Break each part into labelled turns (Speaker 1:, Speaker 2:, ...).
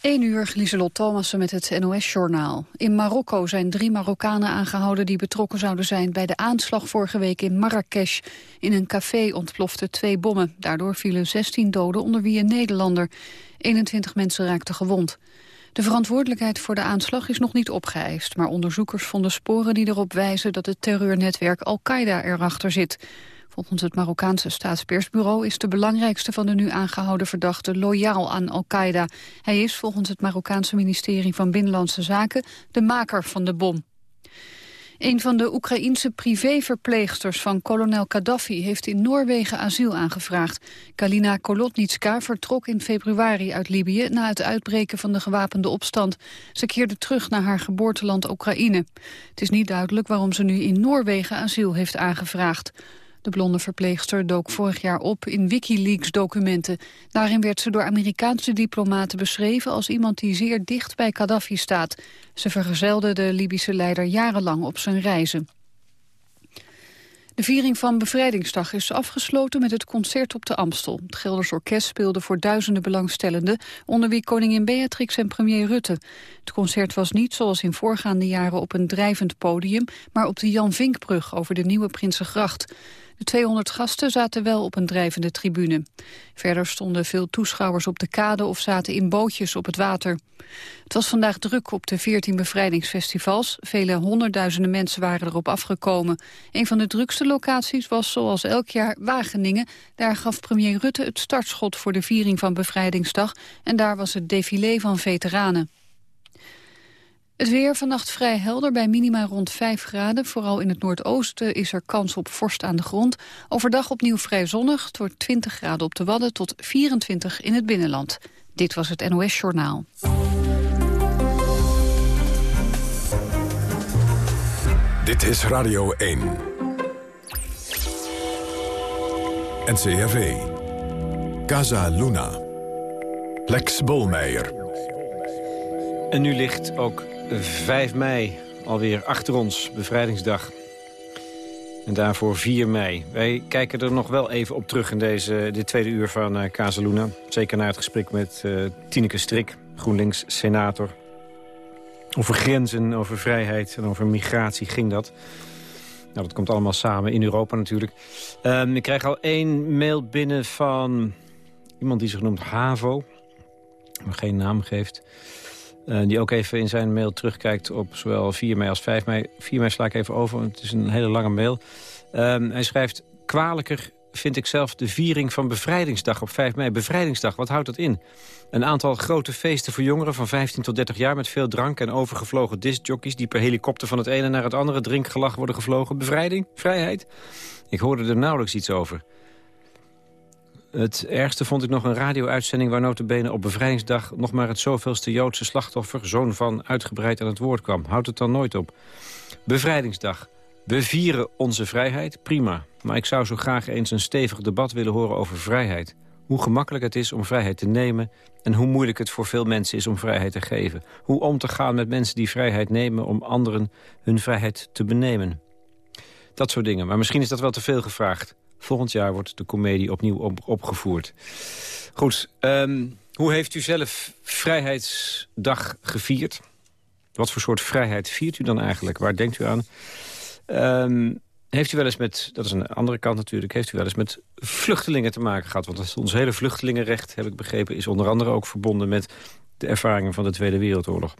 Speaker 1: 1 uur, Lieselot Thomassen met het NOS-journaal. In Marokko zijn drie Marokkanen aangehouden die betrokken zouden zijn bij de aanslag vorige week in Marrakesh. In een café ontploften twee bommen. Daardoor vielen 16 doden, onder wie een Nederlander. 21 mensen raakten gewond. De verantwoordelijkheid voor de aanslag is nog niet opgeëist, maar onderzoekers vonden sporen die erop wijzen dat het terreurnetwerk Al-Qaeda erachter zit. Volgens het Marokkaanse staatspersbureau is de belangrijkste van de nu aangehouden verdachten loyaal aan Al-Qaeda. Hij is volgens het Marokkaanse ministerie van Binnenlandse Zaken de maker van de bom. Een van de Oekraïense privéverpleegsters van kolonel Gaddafi heeft in Noorwegen asiel aangevraagd. Kalina Kolotnitska vertrok in februari uit Libië na het uitbreken van de gewapende opstand. Ze keerde terug naar haar geboorteland Oekraïne. Het is niet duidelijk waarom ze nu in Noorwegen asiel heeft aangevraagd. De blonde verpleegster dook vorig jaar op in Wikileaks-documenten. Daarin werd ze door Amerikaanse diplomaten beschreven als iemand die zeer dicht bij Gaddafi staat. Ze vergezelde de Libische leider jarenlang op zijn reizen. De viering van Bevrijdingsdag is afgesloten met het concert op de Amstel. Het Gelders Orkest speelde voor duizenden belangstellenden... onder wie koningin Beatrix en premier Rutte. Het concert was niet zoals in voorgaande jaren op een drijvend podium... maar op de Jan Vinkbrug over de Nieuwe Prinsengracht. De 200 gasten zaten wel op een drijvende tribune. Verder stonden veel toeschouwers op de kade of zaten in bootjes op het water. Het was vandaag druk op de 14 bevrijdingsfestivals. Vele honderdduizenden mensen waren erop afgekomen. Een van de drukste locaties was zoals elk jaar Wageningen. Daar gaf premier Rutte het startschot voor de viering van Bevrijdingsdag. En daar was het défilé van veteranen. Het weer vannacht vrij helder bij minima rond 5 graden. Vooral in het noordoosten is er kans op vorst aan de grond. Overdag opnieuw vrij zonnig. Het wordt 20 graden op de Wadden tot 24 in het binnenland. Dit was het NOS Journaal.
Speaker 2: Dit is Radio 1. NCRV. Casa Luna. Lex Bolmeijer.
Speaker 3: En nu ligt ook 5 mei alweer achter ons, bevrijdingsdag. En daarvoor 4 mei. Wij kijken er nog wel even op terug in deze, dit tweede uur van uh, Casaluna. Zeker na het gesprek met uh, Tineke Strik, GroenLinks-senator. Over grenzen, over vrijheid en over migratie ging dat. Nou, dat komt allemaal samen in Europa natuurlijk. Um, ik krijg al één mail binnen van iemand die zich noemt Havo. Maar geen naam geeft. Uh, die ook even in zijn mail terugkijkt op zowel 4 mei als 5 mei. 4 mei sla ik even over, want het is een hele lange mail. Um, hij schrijft, kwalijker vind ik zelf de viering van Bevrijdingsdag op 5 mei. Bevrijdingsdag, wat houdt dat in? Een aantal grote feesten voor jongeren van 15 tot 30 jaar... met veel drank en overgevlogen discjockeys... die per helikopter van het ene naar het andere drinkgelach worden gevlogen. Bevrijding? Vrijheid? Ik hoorde er nauwelijks iets over. Het ergste vond ik nog een radio-uitzending waar notabene op bevrijdingsdag... nog maar het zoveelste Joodse slachtoffer, zoon van, uitgebreid aan het woord kwam. Houdt het dan nooit op. Bevrijdingsdag. We vieren onze vrijheid, prima. Maar ik zou zo graag eens een stevig debat willen horen over vrijheid. Hoe gemakkelijk het is om vrijheid te nemen... en hoe moeilijk het voor veel mensen is om vrijheid te geven. Hoe om te gaan met mensen die vrijheid nemen... om anderen hun vrijheid te benemen. Dat soort dingen. Maar misschien is dat wel te veel gevraagd. Volgend jaar wordt de komedie opnieuw opgevoerd. Goed, ehm, hoe heeft u zelf Vrijheidsdag gevierd? Wat voor soort vrijheid viert u dan eigenlijk? Waar denkt u aan? Ehm, heeft u wel eens met, dat is een andere kant natuurlijk... heeft u wel eens met vluchtelingen te maken gehad? Want ons hele vluchtelingenrecht, heb ik begrepen... is onder andere ook verbonden met de ervaringen van de Tweede Wereldoorlog.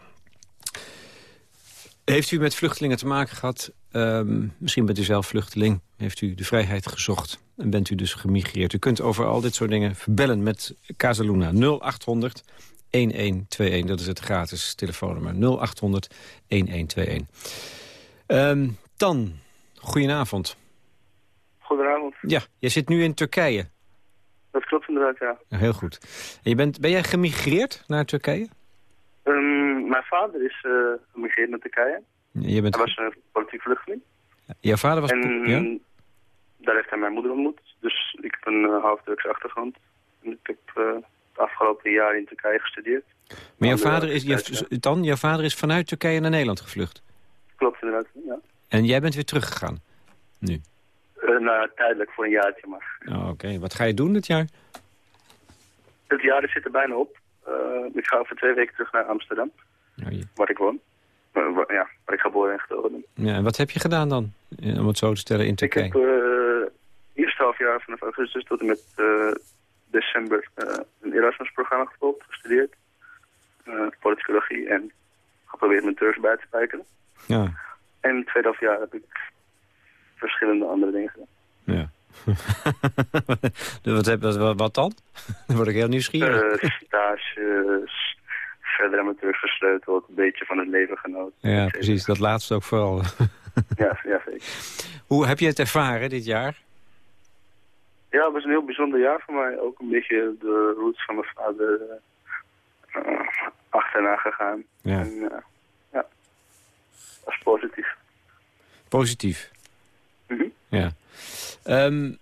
Speaker 3: Heeft u met vluchtelingen te maken gehad? Ehm, misschien bent u zelf vluchteling. Heeft u de vrijheid gezocht en bent u dus gemigreerd. U kunt over al dit soort dingen bellen met Casaluna 0800 1121. Dat is het gratis telefoonnummer 0800 1121. Um, Tan, goedenavond.
Speaker 4: Goedenavond.
Speaker 3: Ja, je zit nu in Turkije.
Speaker 4: Dat klopt inderdaad, ja.
Speaker 3: ja heel goed. En je bent, ben jij gemigreerd naar Turkije?
Speaker 4: Mijn vader is gemigreerd naar Turkije.
Speaker 3: Je bent...
Speaker 4: Hij was een politiek vluchteling.
Speaker 3: Jouw vader was...
Speaker 4: En
Speaker 3: ja?
Speaker 4: daar heeft hij mijn moeder ontmoet. Dus ik heb een uh, half Turkse achtergrond. En ik heb het afgelopen jaar in Turkije gestudeerd.
Speaker 3: Maar jouw vader, is, je, dan, jouw vader is vanuit Turkije naar Nederland gevlucht?
Speaker 4: Klopt inderdaad, ja.
Speaker 3: En jij bent weer teruggegaan? Nu?
Speaker 4: Uh, nou, tijdelijk voor een jaartje maar.
Speaker 3: Oh, Oké, okay. wat ga je doen dit jaar?
Speaker 4: Het jaar zit er bijna op. ik ga over twee weken terug naar Amsterdam,
Speaker 3: Je-
Speaker 4: waar ik woon. Eh, ja, waar ik geboren en getogen ben.
Speaker 3: ja, en wat heb je gedaan dan, eh, om het zo te stellen, in
Speaker 4: Ik
Speaker 3: Turkije?
Speaker 4: heb eh eerste half jaar vanaf augustus tot en met december een Erasmus-programma gevolgd, gestudeerd. Politicologie en geprobeerd mijn Turks bij te spijkeren.
Speaker 3: Ja,
Speaker 4: En het tweede half jaar heb ik verschillende andere dingen gedaan.
Speaker 3: ja. wat, heb, wat, wat dan? Dan word ik heel nieuwsgierig.
Speaker 4: Stages, verder aan mijn gesleuteld, een beetje van het leven genoten.
Speaker 3: ja, precies. Dat laatste ook vooral.
Speaker 4: Ja, ja, zeker.
Speaker 3: Hoe heb je het ervaren dit jaar?
Speaker 4: Ja, het was een heel bijzonder jaar voor mij. Ook een beetje de roots van mijn vader eh, achterna gegaan.
Speaker 3: Ja.
Speaker 4: En, eh, ja, was positief.
Speaker 3: Positief.
Speaker 4: Mhm.
Speaker 3: Ja. Ehm,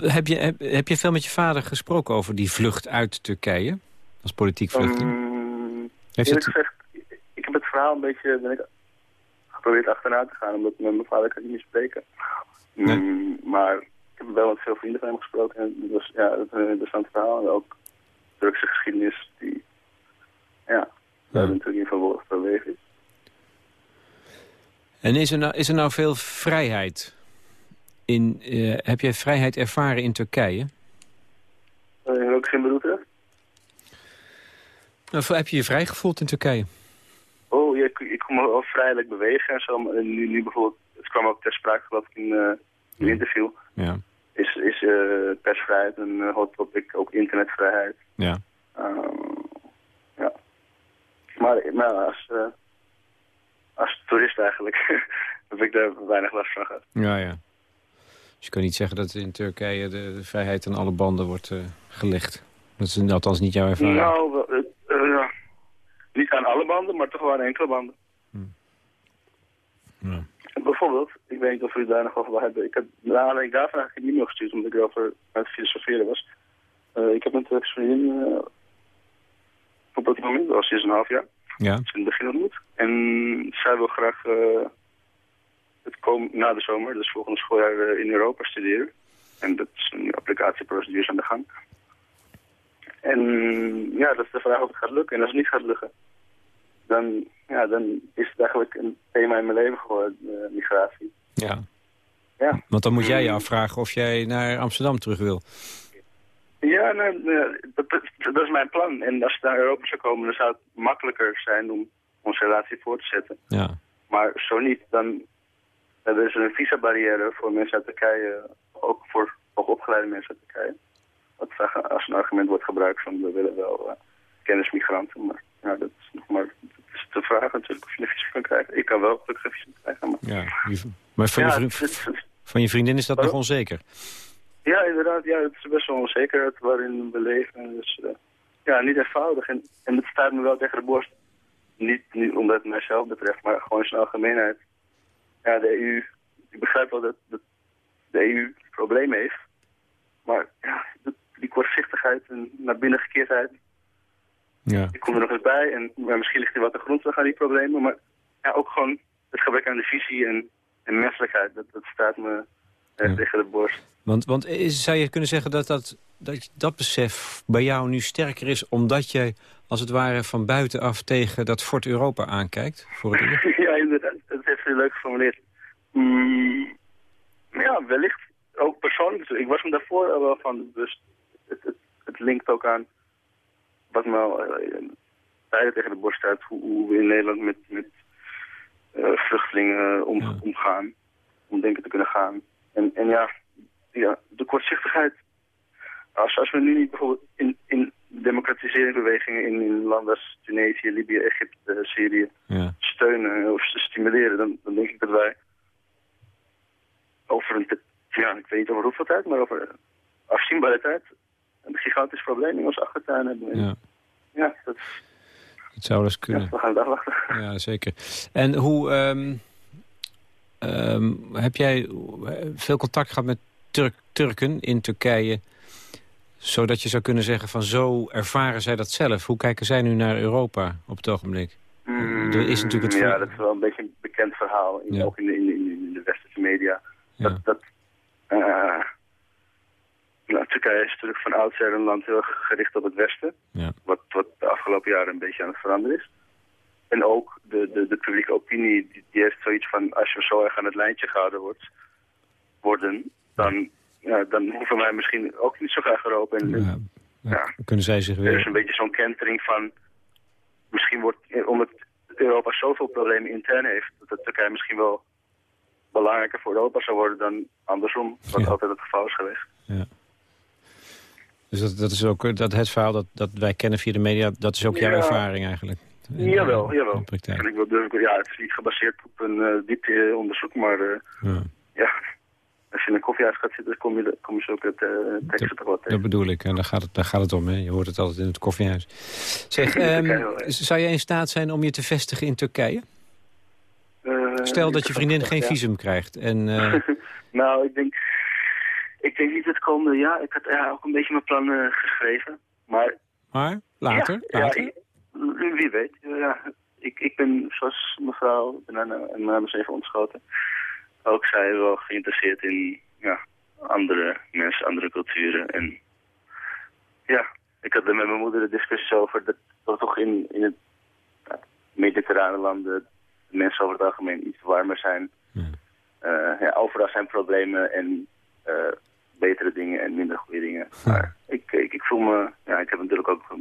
Speaker 3: heb, je, heb, heb je veel met je vader gesproken over die vlucht uit Turkije? Als politiek vluchteling?
Speaker 4: Um,
Speaker 3: Heeft
Speaker 4: eerlijk
Speaker 3: het,
Speaker 4: gezegd, ik heb het verhaal een beetje ben ik geprobeerd achterna te gaan, omdat met mijn vader kan niet spreken.
Speaker 3: Nee.
Speaker 4: Mm, maar ik heb wel met veel vrienden van hem gesproken en het was ja, het een interessant verhaal. En ook Turkse geschiedenis die, ja, daar
Speaker 3: Ja.
Speaker 4: natuurlijk in verwo- verweven is.
Speaker 3: en is er, nou, is er nou veel vrijheid? In, eh, heb jij vrijheid ervaren in Turkije?
Speaker 4: Uh, in welke zin bedoelt u dat?
Speaker 3: Heb je je vrij gevoeld in Turkije?
Speaker 4: Oh, ja, ik, ik kon me wel vrijelijk bewegen en zo. Maar nu, nu bijvoorbeeld, het kwam ook ter sprake geloof ik in eh, een interview.
Speaker 3: Ja.
Speaker 4: Is, is eh, persvrijheid een eh, hot topic, ook internetvrijheid.
Speaker 3: Ja.
Speaker 4: Ehm, ja. Maar, maar als, eh, als toerist eigenlijk heb ik daar weinig last van gehad.
Speaker 3: Ja, ja. Dus je kan niet zeggen dat in Turkije de, de vrijheid aan alle banden wordt eh, gelegd. Dat is althans niet jouw ervaring.
Speaker 4: Nou, eh, eh, ja. niet aan alle banden, maar toch wel aan enkele banden.
Speaker 3: Ja.
Speaker 4: Bijvoorbeeld, ik weet niet of u daar nog over wil hebben. Ik heb naar aanleiding daarvan eigenlijk een e-mail gestuurd, omdat ik erover aan het filosoferen was. Eh, ik heb een Turkse vriendin eh, op dat moment, dat was sinds een half jaar.
Speaker 3: Ja.
Speaker 4: het begin ontmoet. En zij wil graag eh, het kom na de zomer, dus volgende schooljaar, eh, in Europa studeren. En dat is een applicatieprocedure aan de gang. En ja, dat is de vraag of het gaat lukken. En als het niet gaat lukken, dan, ja, dan is het eigenlijk een thema in mijn leven geworden, eh, migratie.
Speaker 3: ja.
Speaker 4: Ja.
Speaker 3: Want dan moet jij je afvragen of jij naar Amsterdam terug wil.
Speaker 4: Ja, nou, dat, is mijn plan. En als het naar Europa zou komen, dan zou het makkelijker zijn om onze relatie voor te zetten.
Speaker 3: Ja.
Speaker 4: Maar zo niet, dan dan is er een visabarrière voor mensen uit Turkije, ook voor hoogopgeleide mensen uit Turkije. Wat als een argument wordt gebruikt van we willen wel eh, kennismigranten. Maar ja, dat is nog maar dat is de vraag natuurlijk of je een visum kan krijgen. Ik kan wel gelukkig een visum krijgen. Maar,
Speaker 3: ja. Maar van,
Speaker 4: ja,
Speaker 3: je
Speaker 4: het
Speaker 3: vriend-
Speaker 4: het-
Speaker 3: van je vriendin is dat nog onzeker.
Speaker 4: ja, inderdaad, ja, het is best wel onzekerheid waarin we leven. Dus eh, ja, niet eenvoudig. En, en het staat me wel tegen de borst. Niet, niet omdat het mijzelf betreft, maar gewoon in zijn algemeenheid. Ja, de EU, ik begrijp wel dat, dat de EU problemen heeft. Maar ja, dat- die kortzichtigheid en naar binnen gekeerdheid,
Speaker 3: Ja.
Speaker 4: die komt er nog eens bij. En maar misschien ligt er wat de grondslag aan die problemen. Maar ja, ook gewoon het gebrek aan de visie en, en menselijkheid, dat, dat staat me eh,
Speaker 3: Ja.
Speaker 4: tegen de borst.
Speaker 3: Want, want is, zou je kunnen zeggen dat dat, dat dat besef bij jou nu sterker is... omdat je als het ware van buitenaf tegen dat Fort Europa aankijkt? Voor het
Speaker 4: ja, inderdaad. Dat heeft u leuk geformuleerd. Mm, ja, wellicht ook persoonlijk. Ik was me daarvoor wel van bewust. Het, het, het linkt ook aan wat me al eh, tijden tegen de borst staat. Hoe, hoe we in Nederland met, met eh, vluchtelingen om,
Speaker 3: Ja.
Speaker 4: omgaan. Om denken te kunnen gaan. En, en ja, ja, de kortzichtigheid. Als, als we nu niet bijvoorbeeld in, in democratiseringsbewegingen in, in landen als Tunesië, Libië, Egypte, Syrië
Speaker 3: Ja.
Speaker 4: steunen of ze stimuleren, dan, dan denk ik dat wij over een, ja, ik weet niet over hoeveel tijd, maar over afzienbare tijd gigantisch probleem in ons achtertuin hebben. En
Speaker 3: ja.
Speaker 4: ja, dat,
Speaker 3: Het zou dus kunnen.
Speaker 4: ja, we gaan het afwachten.
Speaker 3: Ja, zeker. En hoe ehm, ehm, heb jij veel contact gehad met Turk, Turken in Turkije... zodat je zou kunnen zeggen van zo ervaren zij dat zelf? Hoe kijken zij nu naar Europa op het ogenblik? Er is natuurlijk het
Speaker 4: Ja, dat is wel een beetje een bekend verhaal, in,
Speaker 3: Ja.
Speaker 4: ook in de, in, de, in de westerse media.
Speaker 3: Ja.
Speaker 4: Dat, dat, eh, nou, Turkije is natuurlijk van oudsher een land heel erg gericht op het Westen.
Speaker 3: Ja.
Speaker 4: Wat, wat de afgelopen jaren een beetje aan het veranderen is. En ook de, de, de publieke opinie, die, die heeft zoiets van... als je zo erg aan het lijntje gehouden wordt, worden... dan, ja, dan hoeven wij misschien ook niet zo graag erop. En,
Speaker 3: Ja. Ja. Kunnen zij zich
Speaker 4: Er is
Speaker 3: weer...
Speaker 4: een beetje zo'n kentering van... misschien wordt, omdat Europa zoveel problemen intern heeft... dat Turkije misschien wel belangrijker voor Europa zou worden dan andersom. Wat altijd het geval is geweest.
Speaker 3: Ja. Dus dat, dat is ook dat het verhaal dat, dat wij kennen via de media... dat is ook jouw
Speaker 4: Ja.
Speaker 3: ervaring eigenlijk? In-
Speaker 4: Jawel,
Speaker 3: in
Speaker 4: jawel.
Speaker 3: praktijk.
Speaker 4: En ik wil ja, het is niet gebaseerd op een uh, diepte onderzoek, maar uh,
Speaker 3: Ja.
Speaker 4: ja, als je in een koffiehuis gaat zitten, kom je, kom je zulke uh, teksten toch wel
Speaker 3: Dat bedoel ik, en daar gaat, het, daar gaat het om. Hè? Je hoort het altijd in het koffiehuis. Zeg, ehm, zou jij in staat zijn om je te vestigen in Turkije? Stel dat je vriendin geen visum krijgt. En,
Speaker 4: nou, ik denk, ik denk niet het komende jaar. Ik had ja, ook een beetje mijn plannen geschreven. Maar,
Speaker 3: maar later?
Speaker 4: Ja,
Speaker 3: later?
Speaker 4: Ja, wie weet. Ja, ik, ik ben, zoals mevrouw, aan mijn even ontschoten. Ook zij wel geïnteresseerd in ja, andere mensen, andere culturen. En ja, ik had er met mijn moeder de discussie over dat, dat toch in, in het ja, mediterrane landen de mensen over het algemeen iets warmer zijn. Uh, ja, overal zijn problemen en uh, betere dingen en minder goede dingen.
Speaker 3: Ja.
Speaker 4: Maar ik, ik, ik voel me, ja, ik heb natuurlijk ook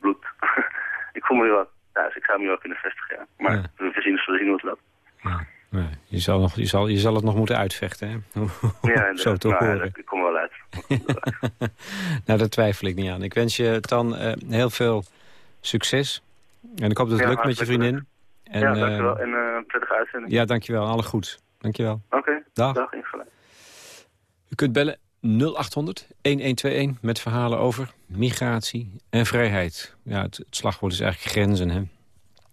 Speaker 4: bloed. ik voel me weer wat thuis. Ik zou me wel kunnen vestigen, ja. Maar
Speaker 3: Ja.
Speaker 4: we zien, we zien hoe het loopt.
Speaker 3: Ja. Ja, je, zal nog, je, zal, je zal het nog moeten uitvechten, hè?
Speaker 4: Ja,
Speaker 3: Zo te
Speaker 4: nou, ja,
Speaker 3: horen.
Speaker 4: ik kom wel uit.
Speaker 3: nou, daar twijfel ik niet aan. Ik wens je dan eh, heel veel succes. En ik hoop dat het
Speaker 4: Ja,
Speaker 3: lukt met je vriendin. En,
Speaker 4: ja,
Speaker 3: eh,
Speaker 4: dankjewel. En uh, prettige uitzending.
Speaker 3: ja, dankjewel. Alle goed. Dankjewel.
Speaker 4: Oké,
Speaker 3: Dag.
Speaker 4: dag ingelijk.
Speaker 3: Kunt bellen 0800 1121 met verhalen over migratie en vrijheid. Ja, het, het slagwoord is eigenlijk grenzen, hè?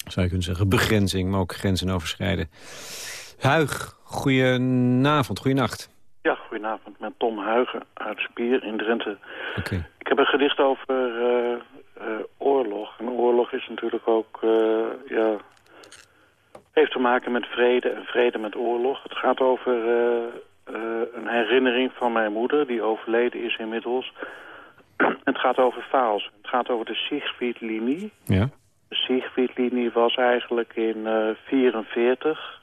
Speaker 3: Zou je kunnen zeggen begrenzing, maar ook grenzen overschrijden. Huig, goedenavond, goedenacht.
Speaker 5: Ja, goedenavond. Met Tom Huigen uit Spier in Drenthe.
Speaker 3: Oké.
Speaker 5: Ik heb een gedicht over eh, eh, oorlog. En oorlog is natuurlijk ook, eh, ja, heeft te maken met vrede en vrede met oorlog. Het gaat over een herinnering van mijn moeder, die overleden is inmiddels. Het gaat over Vaals. Het gaat over de Siegfried-linie.
Speaker 3: Ja?
Speaker 5: De Siegfried-linie was eigenlijk in 1944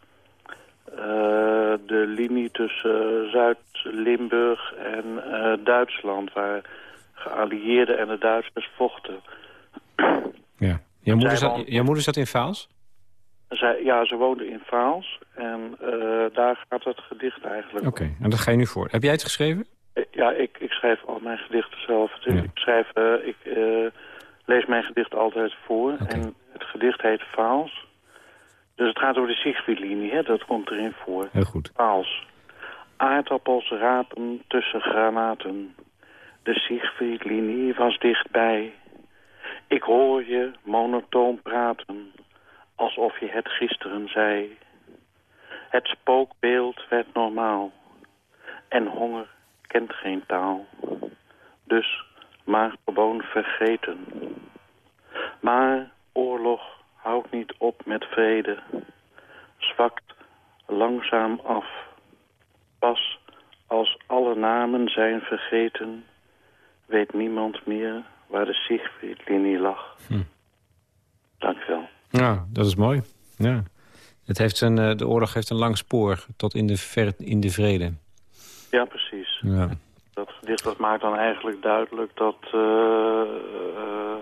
Speaker 5: de linie tussen Zuid-Limburg en Duitsland... waar geallieerden en de Duitsers vochten.
Speaker 3: Ja. Jouw moeder, zat, jouw moeder zat in Vaals?
Speaker 5: Zij, ja, ze woonde in Vaals en uh, daar gaat het gedicht eigenlijk
Speaker 3: Oké, en dat ga je nu voor. Heb jij het geschreven?
Speaker 5: om. Ja, ik, ik schrijf al mijn gedichten zelf. Dus
Speaker 3: Ja.
Speaker 5: Ik, schrijf, uh, ik uh, lees mijn gedicht altijd voor. En het gedicht heet Vaals. Dus het gaat over de Siegfriedlinie, hè? dat komt erin voor.
Speaker 3: Heel goed.
Speaker 5: Vaals. Aardappels rapen tussen granaten. De Siegfriedlinie was dichtbij. Ik hoor je monotoon praten, alsof je het gisteren zei. Het spookbeeld werd normaal. En honger kent geen taal. Dus maar gewoon vergeten. Maar oorlog houdt niet op met vrede. Zwakt langzaam af. Pas als alle namen zijn vergeten, weet niemand meer waar de Siegfriedlinie lag.
Speaker 3: Hm.
Speaker 5: Dank u wel.
Speaker 3: Ja, dat is mooi. Ja. Het heeft zijn, eh, de oorlog heeft een lang spoor tot in de, ver, in de vrede.
Speaker 5: Ja, precies.
Speaker 3: Ja.
Speaker 5: Dat gedicht dat maakt dan eigenlijk duidelijk dat, eh, eh,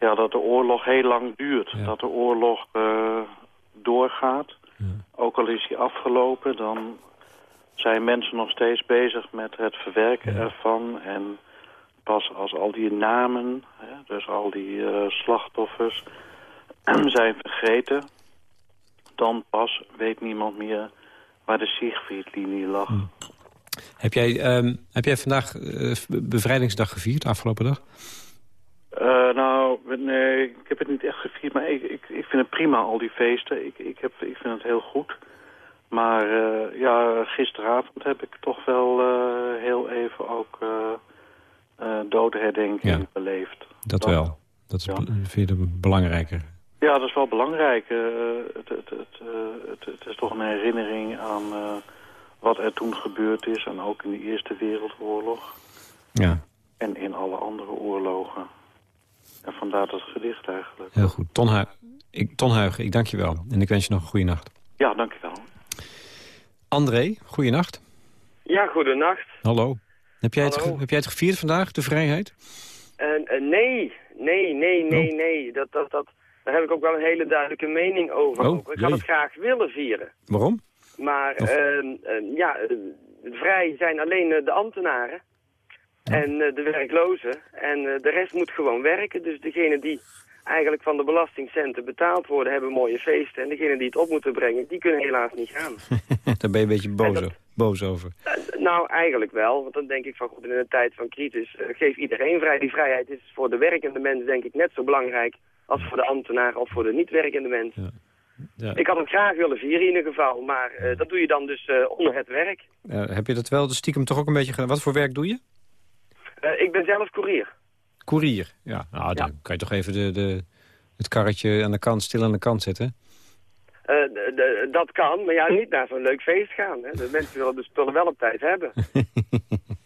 Speaker 5: ja, dat de oorlog heel lang duurt.
Speaker 3: Ja.
Speaker 5: Dat de oorlog doorgaat.
Speaker 3: Ja.
Speaker 5: Ook al is die afgelopen, dan zijn mensen nog steeds bezig met het verwerken ervan. En pas als al die namen, hè, dus al die slachtoffers, zijn vergeten... dan pas weet niemand meer waar de Siegfriedlinie lag.
Speaker 3: Hm. Heb, jij, ehm, heb jij vandaag eh, bevrijdingsdag gevierd, afgelopen dag?
Speaker 5: Eh, nou, nee, ik heb het niet echt gevierd, maar ik, ik, ik vind het prima, al die feesten. Ik, ik, heb, ik vind het heel goed. Maar eh, ja, gisteravond heb ik toch wel heel even ook dodenherdenking
Speaker 3: Ja.
Speaker 5: beleefd.
Speaker 3: Dat wel. Dat is,
Speaker 5: Ja.
Speaker 3: be- vind je dat belangrijker.
Speaker 5: Ja, dat is wel belangrijk. Eh, het, het, het, eh, het, het is toch een herinnering aan eh, wat er toen gebeurd is. En ook in de Eerste Wereldoorlog.
Speaker 3: Ja,
Speaker 5: En in alle andere oorlogen. En vandaar dat gedicht eigenlijk.
Speaker 3: heel goed. Ton, Hu ik, Ton ik dank je wel. En ik wens je nog een goede nacht.
Speaker 5: Ja, dankjewel.
Speaker 3: André, goeienacht.
Speaker 6: Ja, goedenacht.
Speaker 3: Hallo. Heb jij, het,
Speaker 6: Hallo.
Speaker 3: ge- heb jij het gevierd vandaag, de vrijheid?
Speaker 6: En, nee, nee, nee, nee,
Speaker 3: Oh.
Speaker 6: nee. Dat, dat, dat, daar heb ik ook wel een hele duidelijke mening over.
Speaker 3: Oh,
Speaker 6: ik had het graag willen vieren.
Speaker 3: Waarom?
Speaker 6: Maar
Speaker 3: Of-
Speaker 6: ehm, ehm, ja, eh, vrij zijn alleen eh, de ambtenaren en eh, de werklozen. En de rest moet gewoon werken. Dus degene die eigenlijk van de belastingcenten betaald worden, hebben mooie feesten. En degene die het op moeten brengen, die kunnen helaas niet gaan.
Speaker 3: Daar ben je een beetje boos,
Speaker 6: dat-
Speaker 3: boos over.
Speaker 6: Nou, eigenlijk wel. Want dan denk ik van goed, in een tijd van crisis geef iedereen vrij. Die vrijheid is voor de werkende mens denk ik net zo belangrijk als voor de ambtenaar of voor de niet werkende mens.
Speaker 3: Ja.
Speaker 6: Ik had het graag willen vieren in ieder geval, maar eh, dat doe je dan dus eh, onder het werk.
Speaker 3: Heb je dat wel de stiekem toch ook een beetje gedaan? Wat voor werk doe je?
Speaker 6: Eh, ik ben zelf koerier.
Speaker 3: Courier. Ja, nou, dan kan je toch even de, de, het karretje aan de kant, stil aan de kant zetten.
Speaker 6: De- de- dat kan, maar ja, niet naar zo'n leuk feest gaan. Hè. De mensen willen de spullen wel op tijd hebben.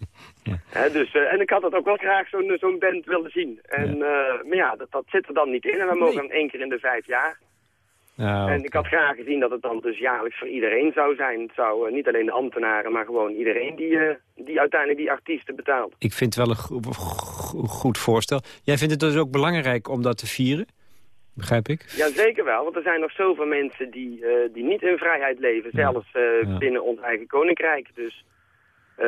Speaker 6: Hè, dus, eh, en ik had het ook wel graag zo'n zo'n band willen zien. En, eh, maar ja, dat, dat zit er dan niet in. En we mogen dan één keer in de vijf jaar.
Speaker 3: Nou,
Speaker 6: En ik had graag gezien dat het dan dus jaarlijks voor iedereen zou zijn. Het zou eh, niet alleen de ambtenaren, maar gewoon iedereen die, eh, die uiteindelijk die artiesten betaalt.
Speaker 3: ik vind het wel een go- go- goed voorstel. Jij vindt het dus ook belangrijk om dat te vieren? Begrijp ik?
Speaker 6: Ja, zeker wel. Want er zijn nog zoveel mensen die, eh, die niet in vrijheid leven.
Speaker 3: Ja.
Speaker 6: Zelfs eh,
Speaker 3: Ja.
Speaker 6: binnen ons eigen koninkrijk. Dus eh,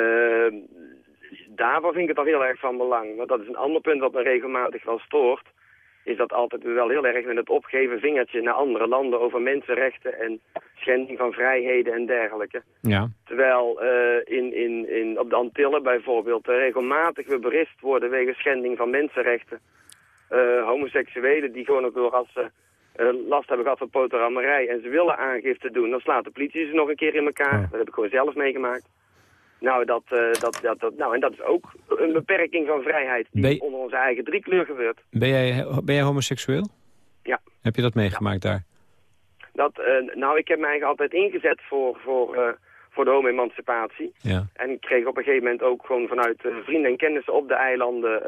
Speaker 6: daarvoor vind ik het al heel erg van belang. Want dat is een ander punt wat me regelmatig wel stoort. Is dat altijd wel heel erg met het opgeven vingertje naar andere landen over mensenrechten en schending van vrijheden en dergelijke.
Speaker 3: Ja.
Speaker 6: Terwijl eh, in, in, in, op de Antillen bijvoorbeeld eh, regelmatig we berist worden wegens schending van mensenrechten. Eh, homoseksuelen die gewoon ook door als ze last hebben gehad van poterammerij en ze willen aangifte doen, dan slaat de politie ze nog een keer in elkaar. Dat heb ik gewoon zelf meegemaakt. Nou, dat, eh, dat, dat, dat, nou, en dat is ook een beperking van vrijheid die
Speaker 3: je-
Speaker 6: onder onze eigen driekleur gebeurt.
Speaker 3: Ben jij, ben jij homoseksueel?
Speaker 6: Ja.
Speaker 3: Heb je dat meegemaakt daar?
Speaker 6: Dat, eh, nou, ik heb mij altijd ingezet voor, voor, eh, voor de homo-emancipatie.
Speaker 3: Ja.
Speaker 6: En ik kreeg op een gegeven moment ook gewoon vanuit vrienden en kennissen op de eilanden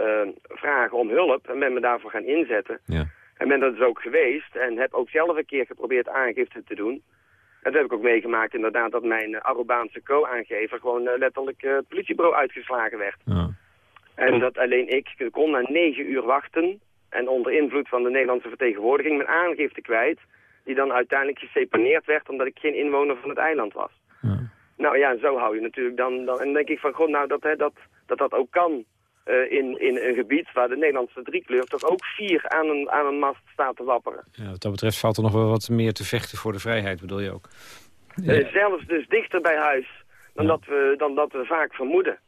Speaker 6: vragen om hulp. En ben me daarvoor gaan inzetten.
Speaker 3: ja.
Speaker 6: En ben dat dus ook geweest. En heb ook zelf een keer geprobeerd aangifte te doen. Toen heb ik ook meegemaakt inderdaad dat mijn uh, Arubaanse co-aangever gewoon eh, letterlijk eh, het politiebureau uitgeslagen werd.
Speaker 3: Ja.
Speaker 6: En dat alleen ik kon na negen uur wachten. En onder invloed van de Nederlandse vertegenwoordiging mijn aangifte kwijt. Die dan uiteindelijk geseponeerd werd omdat ik geen inwoner van het eiland was.
Speaker 3: Ja.
Speaker 6: Nou ja, zo hou je natuurlijk dan... dan en dan denk ik van, god, nou, dat, hè, dat, dat dat ook kan eh, in, in een gebied waar de Nederlandse driekleur toch ook vier aan een, aan een mast staat te wapperen.
Speaker 3: Ja, wat dat betreft valt er nog wel wat meer te vechten voor de vrijheid, bedoel je ook?
Speaker 6: Eh, zelfs dus dichter bij huis dan,
Speaker 3: Ja.
Speaker 6: dat we, dan dat we vaak vermoeden.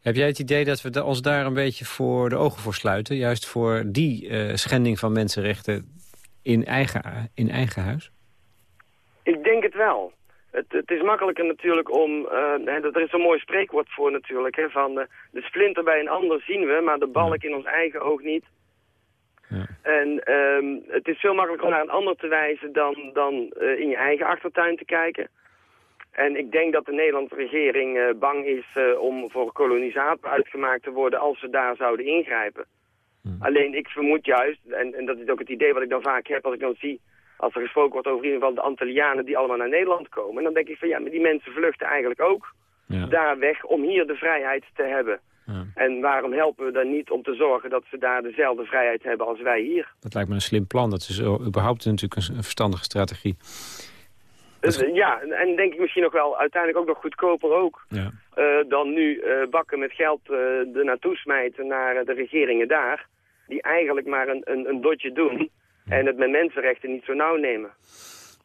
Speaker 3: Heb jij het idee dat we ons daar een beetje voor de ogen voor sluiten? Juist voor die eh, schending van mensenrechten in eigen, in eigen huis?
Speaker 6: Ik denk het wel. Het, het is makkelijker natuurlijk om... eh, er is zo'n mooi spreekwoord voor natuurlijk. Hè, van eh, de splinter bij een ander zien we, maar de balk in ons eigen oog niet.
Speaker 3: Ja.
Speaker 6: En ehm, het is veel makkelijker om naar een ander te wijzen dan, dan eh, in je eigen achtertuin te kijken. En ik denk dat de Nederlandse regering bang is om voor kolonisator uitgemaakt te worden als ze daar zouden ingrijpen. Alleen ik vermoed juist, en, en dat is ook het idee wat ik dan vaak heb als ik dan zie, als er gesproken wordt over in ieder geval de Antillianen die allemaal naar Nederland komen. En dan denk ik van ja, maar die mensen vluchten eigenlijk ook
Speaker 3: Ja.
Speaker 6: daar weg om hier de vrijheid te hebben.
Speaker 3: Ja.
Speaker 6: En waarom helpen we dan niet om te zorgen dat ze daar dezelfde vrijheid hebben als wij hier?
Speaker 3: Dat lijkt me een slim plan. Dat is zo- überhaupt natuurlijk een, verstandige strategie.
Speaker 6: Dus, eh, ja, en- en denk ik misschien nog wel uiteindelijk ook nog goedkoper ook.
Speaker 3: Ja.
Speaker 6: eh, dan nu eh, bakken met geld uh, er naartoe smijten naar de regeringen daar. Die eigenlijk maar een, een, een dotje doen en het met mensenrechten niet zo nauw nemen.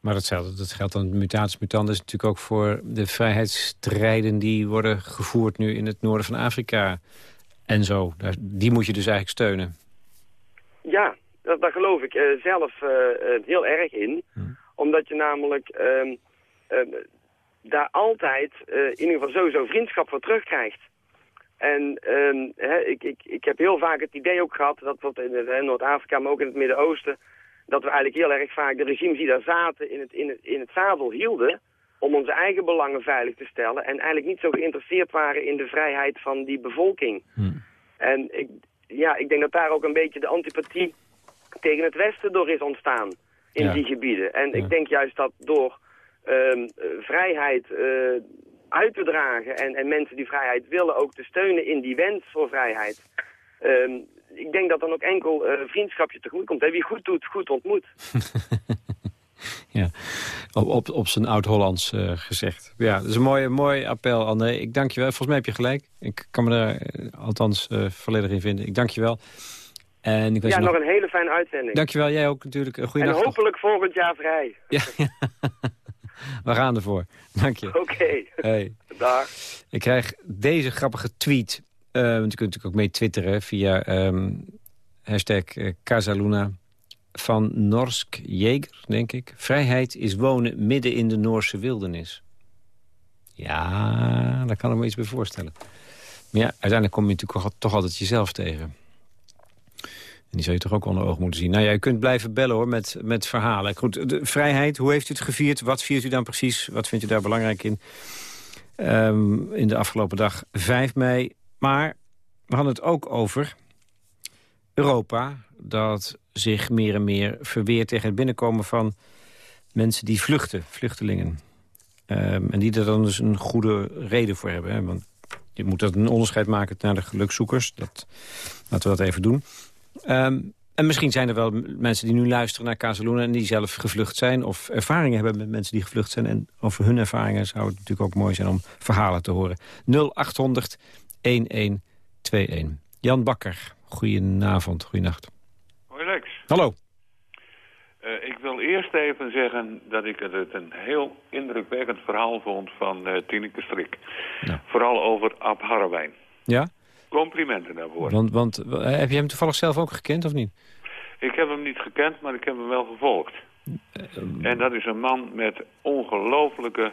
Speaker 3: Maar datzelfde, dat geldt dan mutatis mutandis natuurlijk ook voor de vrijheidsstrijden die worden gevoerd nu in het noorden van Afrika. En zo, die moet je dus eigenlijk steunen.
Speaker 6: Ja, dat, daar geloof ik uh, zelf uh, heel erg in. Hmm. Omdat je namelijk uh, daar altijd in ieder geval sowieso vriendschap voor terugkrijgt. En um, hè, ik, ik, ik heb heel vaak het idee ook gehad, dat wat in, Noord-Afrika, maar ook in het Midden-Oosten, dat we eigenlijk heel erg vaak de regimes die daar zaten in het, in het, in het zadel hielden, om onze eigen belangen veilig te stellen... en eigenlijk niet zo geïnteresseerd waren in de vrijheid van die bevolking.
Speaker 3: Hmm.
Speaker 6: En ik, ja, ik denk dat daar ook een beetje de antipathie tegen het Westen door is ontstaan in
Speaker 3: Ja.
Speaker 6: die gebieden. En
Speaker 3: Ja.
Speaker 6: ik denk juist dat door ehm, eh, vrijheid eh, uit te dragen en, en mensen die vrijheid willen ook te steunen in die wens voor vrijheid... ehm, ik denk dat dan ook enkel eh, vriendschapje tegemoet komt. Hè? Wie goed doet, goed ontmoet.
Speaker 3: Ja, op, op, op zijn oud-Hollands eh, gezegd. Ja, dat is een mooi, mooi appel, André. Ik dank je wel. Volgens mij heb je gelijk. Ik kan me daar eh, althans volledig in vinden. Ik dank je wel. En ik wens
Speaker 6: Ja, nog
Speaker 3: nog...
Speaker 6: een hele fijne uitzending.
Speaker 3: Dank je wel. Jij ook natuurlijk.
Speaker 6: En hopelijk volgend jaar vrij.
Speaker 3: Ja, we gaan ervoor. Dank je.
Speaker 6: Oké,
Speaker 3: Hey.
Speaker 6: dag.
Speaker 3: Ik krijg deze grappige tweet. Eh, want je kunt natuurlijk ook mee twitteren via ehm, hashtag eh, Casaluna. Van Norsk Jeger, denk ik. Vrijheid is wonen midden in de Noorse wildernis. Ja, daar kan ik me iets bij voorstellen. Maar ja, uiteindelijk kom je natuurlijk toch altijd jezelf tegen. En die zou je toch ook onder oog moeten zien. Nou ja, je kunt blijven bellen hoor, met, met verhalen. Goed, de vrijheid, hoe heeft u het gevierd? Wat viert u dan precies? Wat vindt u daar belangrijk in? Ehm, in de afgelopen dag 5 mei. Maar we hadden het ook over Europa... dat zich meer en meer verweert tegen het binnenkomen van mensen die vluchten, vluchtelingen. Ehm, en die er dan dus een goede reden voor hebben. Hè? Want je moet dat een onderscheid maken naar de gelukzoekers. Dat, laten we dat even doen. Ehm, en misschien zijn er wel mensen die nu luisteren naar Casaluna... en die zelf gevlucht zijn of ervaringen hebben met mensen die gevlucht zijn. En over hun ervaringen zou het natuurlijk ook mooi zijn om verhalen te horen. 0800 1121. Jan Bakker, goedenavond, goedenacht.
Speaker 7: Hoi Lex.
Speaker 3: Hallo.
Speaker 7: Eh, ik wil eerst even zeggen dat ik het een heel indrukwekkend verhaal vond van eh Tineke Strik.
Speaker 3: Ja.
Speaker 7: Vooral over Ab Harrewijn.
Speaker 3: Ja?
Speaker 7: Complimenten daarvoor.
Speaker 3: Want, want eh, heb je hem toevallig zelf ook gekend of niet?
Speaker 7: Ik heb hem niet gekend, maar ik heb hem wel gevolgd.
Speaker 3: Eh,
Speaker 7: En dat is een man met ongelooflijke,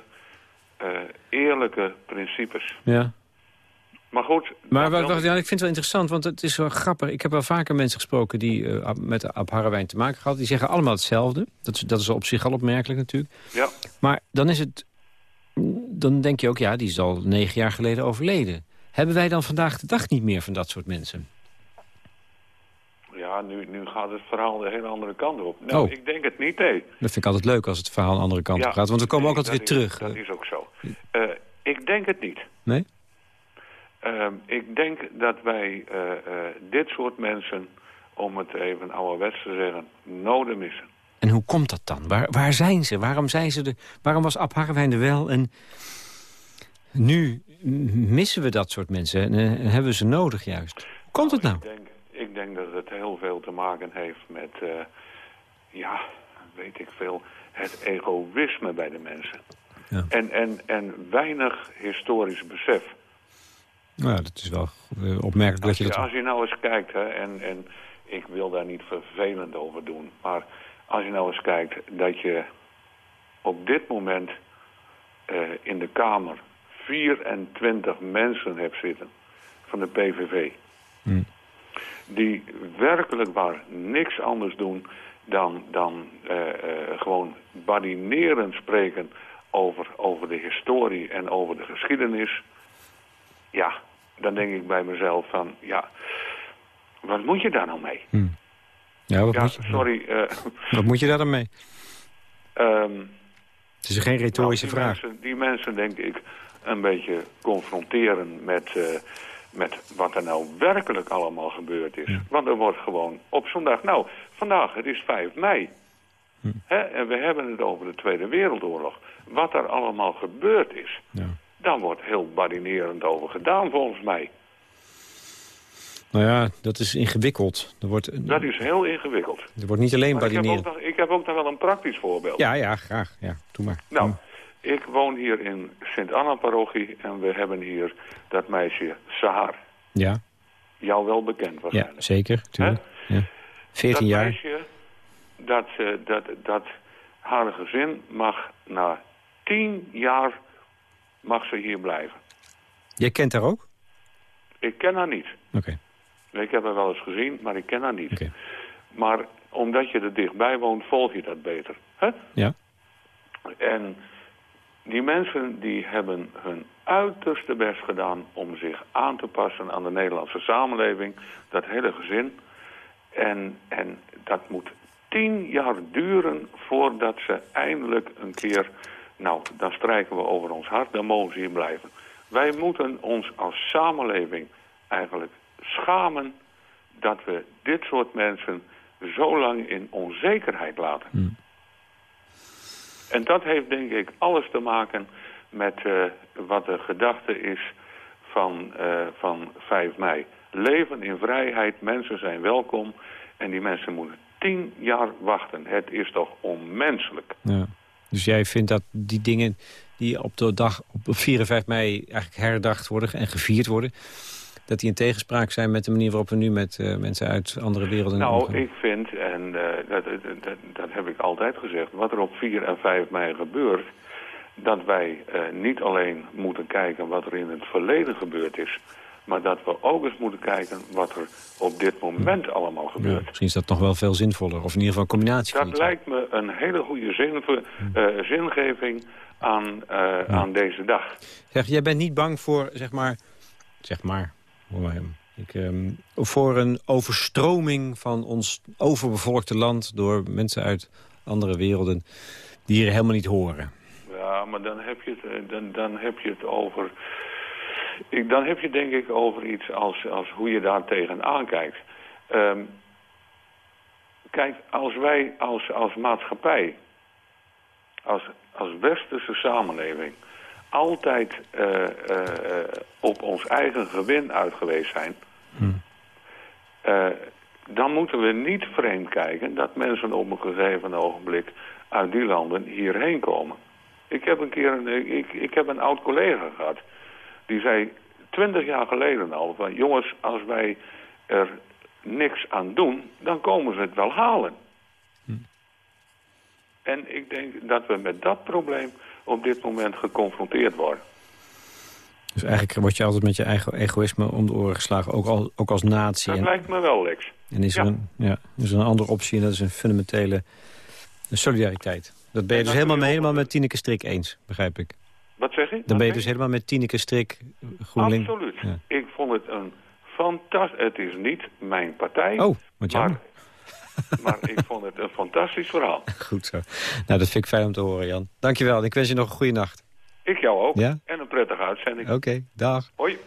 Speaker 7: eh, eerlijke principes.
Speaker 3: Ja.
Speaker 7: Maar goed...
Speaker 3: Maar wacht, wacht, ja, ik vind het wel interessant, want het is wel grappig. Ik heb wel vaker mensen gesproken die met Ab Harrewijn te maken gehad. Die zeggen allemaal hetzelfde. Dat is, dat is op zich al opmerkelijk natuurlijk.
Speaker 7: Ja,
Speaker 3: Maar dan is het... Dan denk je ook, ja, die is al negen jaar geleden overleden. Hebben wij dan vandaag de dag niet meer van dat soort mensen?
Speaker 7: ja nu, nu gaat het verhaal de hele andere kant op. Nou,
Speaker 3: Oh.
Speaker 7: ik denk het niet, nee.
Speaker 3: Dat vind ik altijd leuk als het verhaal een andere kant
Speaker 7: Ja,
Speaker 3: op gaat. Want we komen ook altijd weer
Speaker 7: is-
Speaker 3: terug.
Speaker 7: Dat is ook zo. Eh, ik denk het niet.
Speaker 3: Nee?
Speaker 7: Ehm, ik denk dat wij eh, eh, dit soort mensen, om het even ouderwets te zeggen, noden missen.
Speaker 3: En hoe komt dat dan? Waar, waar zijn ze? Waarom, zijn ze er, waarom was Ab Harrewijn er wel en nu missen we dat soort mensen en, eh, en hebben we ze nodig juist? Hoe komt het nou?
Speaker 7: Ik denk, ik denk dat het heel veel te maken heeft met, eh, ja, weet ik veel, het egoïsme bij de mensen.
Speaker 3: Ja.
Speaker 7: En, en, en weinig historisch besef.
Speaker 3: Nou, ja, dat is wel eh, opmerkelijk dat
Speaker 7: Als
Speaker 3: je
Speaker 7: je,
Speaker 3: dat...
Speaker 7: als je nou eens kijkt, hè, en, en ik wil daar niet vervelend over doen, maar als je nou eens kijkt dat je op dit moment in de Kamer 24 mensen hebt zitten van de PVV.
Speaker 3: Hmm.
Speaker 7: Die werkelijk waar niks anders doen dan, dan eh, eh, gewoon badinerend spreken over, over de historie en over de geschiedenis. Ja, dan denk ik bij mezelf van, ja, wat moet je daar nou mee?
Speaker 3: Ja, wat,
Speaker 7: Ja,
Speaker 3: moet je,
Speaker 7: sorry. eh,
Speaker 3: wat moet je daar dan mee?
Speaker 7: ehm,
Speaker 3: Het is geen retorische
Speaker 7: nou, die
Speaker 3: vraag.
Speaker 7: Mensen, die mensen, denk ik, een beetje confronteren met, eh, met wat er nou werkelijk allemaal gebeurd is. Want er wordt gewoon op zondag... Nou, vandaag, het is 5 mei.
Speaker 3: Hm.
Speaker 7: Hè, en we hebben het over de Tweede Wereldoorlog. Wat er allemaal gebeurd is,
Speaker 3: Ja.
Speaker 7: daar wordt heel badinerend over gedaan, volgens mij.
Speaker 3: Nou ja, dat is ingewikkeld. Er wordt,
Speaker 7: Dat is heel ingewikkeld.
Speaker 3: er wordt niet alleen
Speaker 7: Maar ik heb, ook
Speaker 3: badineren.
Speaker 7: nog, ik heb ook nog wel een praktisch voorbeeld.
Speaker 3: Ja, ja, graag. Ja, doe maar.
Speaker 7: Nou,
Speaker 3: Hm.
Speaker 7: Ik woon hier in Sint-Anna-parochie en we hebben hier dat meisje Sahar.
Speaker 3: Ja,
Speaker 7: Jou wel bekend
Speaker 3: ja
Speaker 7: waarschijnlijk.
Speaker 3: zeker. Tuurlijk. Ja. 14
Speaker 7: dat
Speaker 3: jaar.
Speaker 7: meisje, dat, eh, dat, dat haar gezin mag na tien jaar mag ze hier blijven.
Speaker 3: Jij kent haar ook?
Speaker 7: Ik ken haar niet.
Speaker 3: Oké.
Speaker 7: Ik heb haar wel eens gezien, maar ik ken haar niet.
Speaker 3: Oké.
Speaker 7: Maar omdat je er dichtbij woont, volg je dat beter. Hè?
Speaker 3: Ja.
Speaker 7: En Die mensen die hebben hun uiterste best gedaan om zich aan te passen aan de Nederlandse samenleving. Dat hele gezin. En, en dat moet tien jaar duren voordat ze eindelijk een keer... Nou, dan strijken we over ons hart, dan mogen ze hier blijven. Wij moeten ons als samenleving eigenlijk schamen dat we dit soort mensen zo lang in onzekerheid laten.
Speaker 3: Hmm.
Speaker 7: En dat heeft denk ik alles te maken met uh, wat de gedachte is van, uh, van 5 mei. Leven in vrijheid, mensen zijn welkom en die mensen moeten tien jaar wachten. Het is toch onmenselijk.
Speaker 3: Ja. Dus jij vindt dat die dingen die op de dag op 4 en 5 mei eigenlijk herdacht worden en gevierd worden dat die in tegenspraak zijn met de manier waarop we nu met uh, mensen uit andere werelden
Speaker 7: Nou,
Speaker 3: omgaan?
Speaker 7: ik vind, en uh, dat, dat, dat, heb ik altijd gezegd, wat er op 4 en 5 mei gebeurt, dat wij uh, niet alleen moeten kijken wat er in het verleden gebeurd is, maar dat we ook eens moeten kijken wat er op dit moment allemaal gebeurt.
Speaker 3: Ja, misschien is dat nog wel veel zinvoller, of in ieder geval een combinatie
Speaker 7: Dat
Speaker 3: van
Speaker 7: lijkt me een hele goede zin, zingeving aan, ja. aan deze dag.
Speaker 3: Zeg, jij bent niet bang voor, zeg maar, zeg maar, ik, um, voor een overstroming van ons overbevolkte land... door mensen uit andere werelden die hier helemaal niet horen.
Speaker 7: Ja, maar dan heb je het, dan, dan heb je het over... Ik, dan heb je denk ik over iets als, als hoe je daar tegenaan kijkt. Um, kijk, als wij als, als maatschappij, als, als westerse samenleving altijd uh, uh, op ons eigen gewin uit geweest zijn...
Speaker 3: Hmm.
Speaker 7: Uh, dan moeten we niet vreemd kijken dat mensen op een gegeven ogenblik uit die landen hierheen komen. Ik heb een keer een, ik, ik heb een oud collega gehad. Die zei twintig jaar geleden al van jongens, als wij er niks aan doen, dan komen ze het wel halen.
Speaker 3: Hmm.
Speaker 7: En ik denk dat we met dat probleem op dit moment geconfronteerd worden.
Speaker 3: Dus eigenlijk word je altijd met je eigen egoïsme om de oren geslagen, ook, al, ook als natie.
Speaker 7: Dat
Speaker 3: en,
Speaker 7: lijkt me wel, Lex.
Speaker 3: En is,
Speaker 7: Ja.
Speaker 3: er een, ja, is er een andere optie en dat is een fundamentele solidariteit. Dat ben je
Speaker 7: En
Speaker 3: dus helemaal, mee, helemaal met Tineke Strik eens, begrijp ik.
Speaker 7: Wat zeg je?
Speaker 3: Dan ben je dus helemaal met Tineke Strik, GroenLinks.
Speaker 7: Absoluut.
Speaker 3: Ja.
Speaker 7: Ik vond het een fantastisch... Het is niet mijn partij,
Speaker 3: Oh, wat jammer.
Speaker 7: maar, maar ik vond het een fantastisch verhaal.
Speaker 3: Goed zo. Nou, dat vind ik fijn om te horen, Jan. Dankjewel. en Ik wens je nog een goede nacht.
Speaker 7: Ik jou ook.
Speaker 3: Ja?
Speaker 7: En een prettige uitzending.
Speaker 3: Oké, dag.
Speaker 7: Hoi.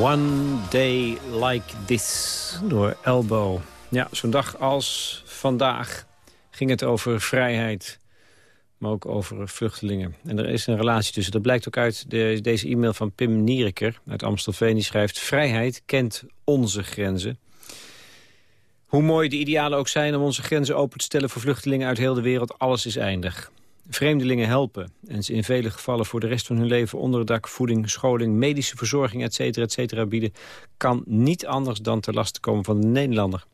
Speaker 8: One
Speaker 3: Day Like This door Elbow. Ja, zo'n dag als vandaag ging het over vrijheid, maar ook over vluchtelingen. En er is een relatie tussen. Dat blijkt ook uit de, deze e-mail van Pim Niereker uit Amstelveen. Die schrijft, vrijheid kent onze grenzen. Hoe mooi de idealen ook zijn om onze grenzen open te stellen voor vluchtelingen uit heel de wereld, alles is eindig. Vreemdelingen helpen en ze in vele gevallen voor de rest van hun leven onderdak, voeding, scholing, medische verzorging, etc. et cetera, bieden, kan niet anders dan te last komen van de Nederlander.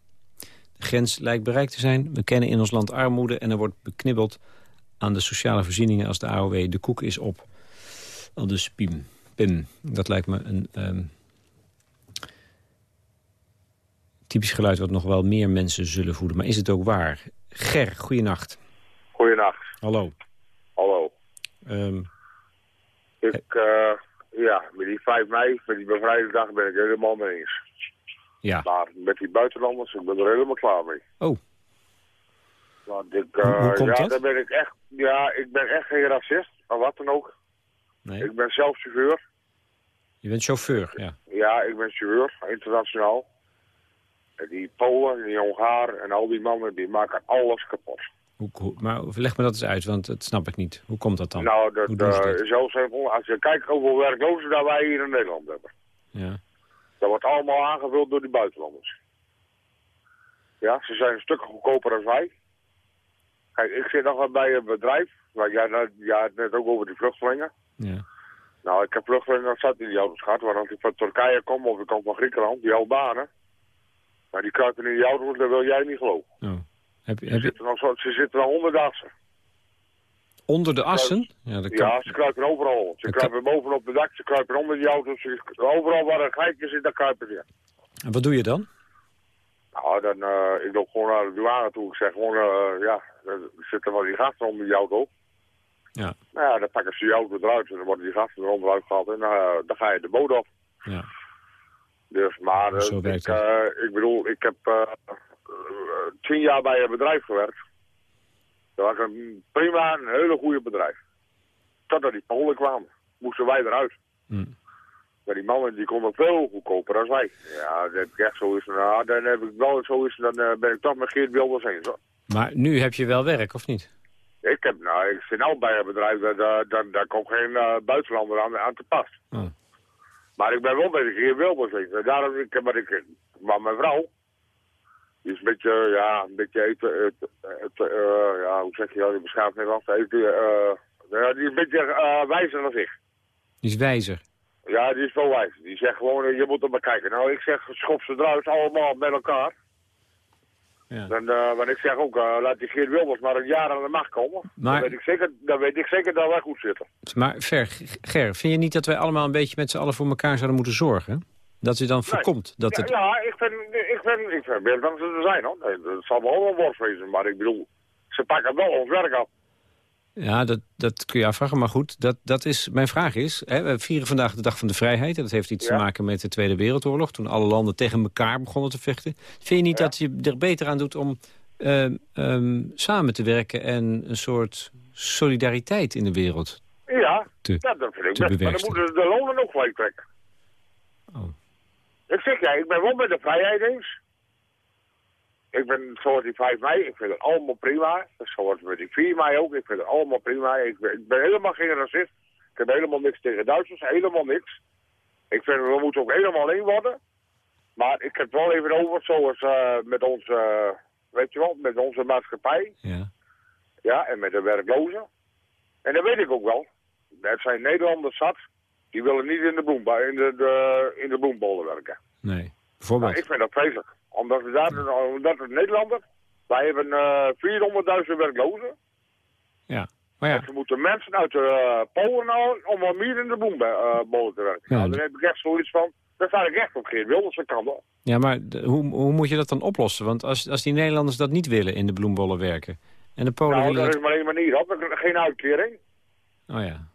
Speaker 3: De grens lijkt bereikt te zijn. We kennen in ons land armoede en er wordt beknibbeld aan de sociale voorzieningen als de AOW. De koek is op. Al dus Pim. Pim. Dat lijkt me een ehm, typisch geluid wat nog wel meer mensen zullen voelen. Maar is het ook waar? Ger, goeienacht.
Speaker 9: Goeienacht.
Speaker 3: Hallo. Ehm,
Speaker 9: Ik, eh, ja, met die 5 mei, met die bevrijdingsdag ben ik helemaal mee eens.
Speaker 3: ja.
Speaker 9: Maar met die buitenlanders, ik ben er helemaal klaar mee.
Speaker 3: Oh,
Speaker 9: Want ik, eh,
Speaker 3: hoe komt
Speaker 9: ja,
Speaker 3: dat?
Speaker 9: dan ben ik echt, ja, ik ben echt geen racist, of wat dan ook.
Speaker 3: nee.
Speaker 9: Ik ben zelf chauffeur.
Speaker 3: Je bent chauffeur, ja.
Speaker 9: Ja, ik ben chauffeur, internationaal. En die Polen, en die Hongaren en al die mannen, die maken alles kapot.
Speaker 3: Hoe, maar leg me dat eens uit, want dat snap ik niet. Hoe komt dat dan?
Speaker 9: Nou, dat,
Speaker 3: ze
Speaker 9: eh, simpel. Als je kijkt hoeveel werklozen dat wij hier in Nederland hebben.
Speaker 3: Ja.
Speaker 9: Dat wordt allemaal aangevuld door die buitenlanders. Ja, ze zijn een stuk goedkoper dan wij. Kijk, ik zit nog wel bij een bedrijf. Maar jij, net- jij had het net ook over die vluchtelingen.
Speaker 3: ja.
Speaker 9: Nou, ik heb vluchtelingen dat zat in die auto's gehad. Want als ik van Turkije kom of ik kom van Griekenland, die Albanen. Maar die kruipen in die auto's, dat wil jij niet geloven.
Speaker 3: Oh. Heb,
Speaker 9: Ze zitten zo, ze zitten nog honderddaagse.
Speaker 3: onder de assen? Ja, dat kan.
Speaker 9: Ja, ze kruipen overal. Ze
Speaker 3: Dat
Speaker 9: kruipen bovenop de dak, ze kruipen onder die auto's. Ze, overal waar een geitje zit, daar kruipen ze.
Speaker 3: En wat doe je dan?
Speaker 9: Nou, dan, eh, ik loop gewoon naar de douane toe. Ik zeg gewoon, eh, ja, er zitten wel die gasten onder die auto.
Speaker 3: Ja.
Speaker 9: Nou ja, dan pakken ze die auto eruit en dan worden die gasten er onderuit gehaald. En eh, dan ga je de boot af.
Speaker 3: Ja.
Speaker 9: Dus, maar
Speaker 3: Zo
Speaker 9: ik, ik bedoel, ik heb tien jaar bij een bedrijf gewerkt. Dat was een prima, een hele goede bedrijf. Totdat die Polen kwamen, moesten wij eruit.
Speaker 3: Hm.
Speaker 9: Maar die mannen die konden veel goedkoper dan wij. Ja, dat heb ik echt zo is. Nou, dan heb ik wel zo is, dan eh, ben ik toch met Geert Wilders eens. Hoor.
Speaker 3: Maar nu heb je wel werk, of niet?
Speaker 9: Ik heb, nou, ik zit nou bij een bedrijf, daar, daar, daar, daar komt geen eh, buitenlander aan, aan te pas.
Speaker 3: Oh.
Speaker 9: Maar ik ben wel bij de Geert Wilders eens. En Daarom, ik, maar, ik, maar mijn vrouw, is een beetje, ja, een beetje eten, het, het, eh, ja, hoe zeg je dat in beschaafd Nederlands? Eten, eh, ja, die is een beetje eh, wijzer dan ik.
Speaker 3: Die is wijzer.
Speaker 9: Ja, die is wel wijs. Die zegt gewoon, eh, je moet er maar kijken. Nou, ik zeg, schop ze eruit allemaal met elkaar.
Speaker 3: Ja.
Speaker 9: Dan, eh, want ik zeg ook, eh, laat die Geert Wilders maar een jaar aan de macht komen.
Speaker 3: Maar-
Speaker 9: Dan, weet ik zeker, dan weet ik zeker dat wij goed zitten.
Speaker 3: Maar Ver, Ger, vind je niet dat wij allemaal een beetje met z'n allen voor elkaar zouden moeten zorgen? Dat u dan voorkomt dat
Speaker 9: ja,
Speaker 3: het...
Speaker 9: ja, ik vind, ik vind, ik vind best dat ze er zijn, hoor. Nee, dat zal wel een worst wezen, maar ik bedoel, ze pakken wel ons werk af.
Speaker 3: Ja, dat, dat kun je afvragen. Maar goed, dat, dat is, mijn vraag is... Hè, we vieren vandaag de Dag van de Vrijheid. En dat heeft iets
Speaker 9: Ja.
Speaker 3: te maken met de Tweede Wereldoorlog. Toen alle landen tegen elkaar begonnen te vechten. Vind je niet
Speaker 9: Ja.
Speaker 3: dat je er beter aan doet om ehm, ehm, samen te werken... en een soort solidariteit in de wereld
Speaker 9: Ja,
Speaker 3: te...
Speaker 9: ja dat vind ik best. Maar dan moeten de lonen ook gelijk trekken.
Speaker 3: Oh.
Speaker 9: Ik zeg ja, ik ben wel met de vrijheid eens. Ik ben zoals die 5 mei, ik vind het allemaal prima. Zoals met die 4 mei ook, ik vind het allemaal prima. Ik ben, ik ben helemaal geen racist. Ik heb helemaal niks tegen Duitsers, helemaal niks. Ik vind, we moeten ook helemaal één worden. Maar ik heb wel even over, zoals eh, met onze, weet je wel, met onze maatschappij.
Speaker 3: Ja.
Speaker 9: Ja, en met de werklozen. En dat weet ik ook wel. Er zijn Nederlanders zat, die willen niet in de, bloem, in de, de, in de bloembollen werken.
Speaker 3: Nee,
Speaker 9: Nou,
Speaker 3: bijvoorbeeld.
Speaker 9: ik vind dat vreselijk. Omdat we daar, omdat het Nederlander, wij hebben eh 400.000 werklozen.
Speaker 3: Ja. Maar ja,
Speaker 9: ze moeten mensen uit eh, Polen halen om wat meer in de bloembollen te werken.
Speaker 3: Ja,
Speaker 9: nou,
Speaker 3: d-
Speaker 9: dan heb ik echt zoiets van, daar sta ik echt op Geert Wilders kan hoor.
Speaker 3: ja maar de- hoe, hoe moet je dat dan oplossen? Want als, als die Nederlanders dat niet willen in de bloembollen werken... en de Polen
Speaker 9: Nou, dat
Speaker 3: dat...
Speaker 9: is maar één manier op, geen uitkering.
Speaker 3: Oh ja.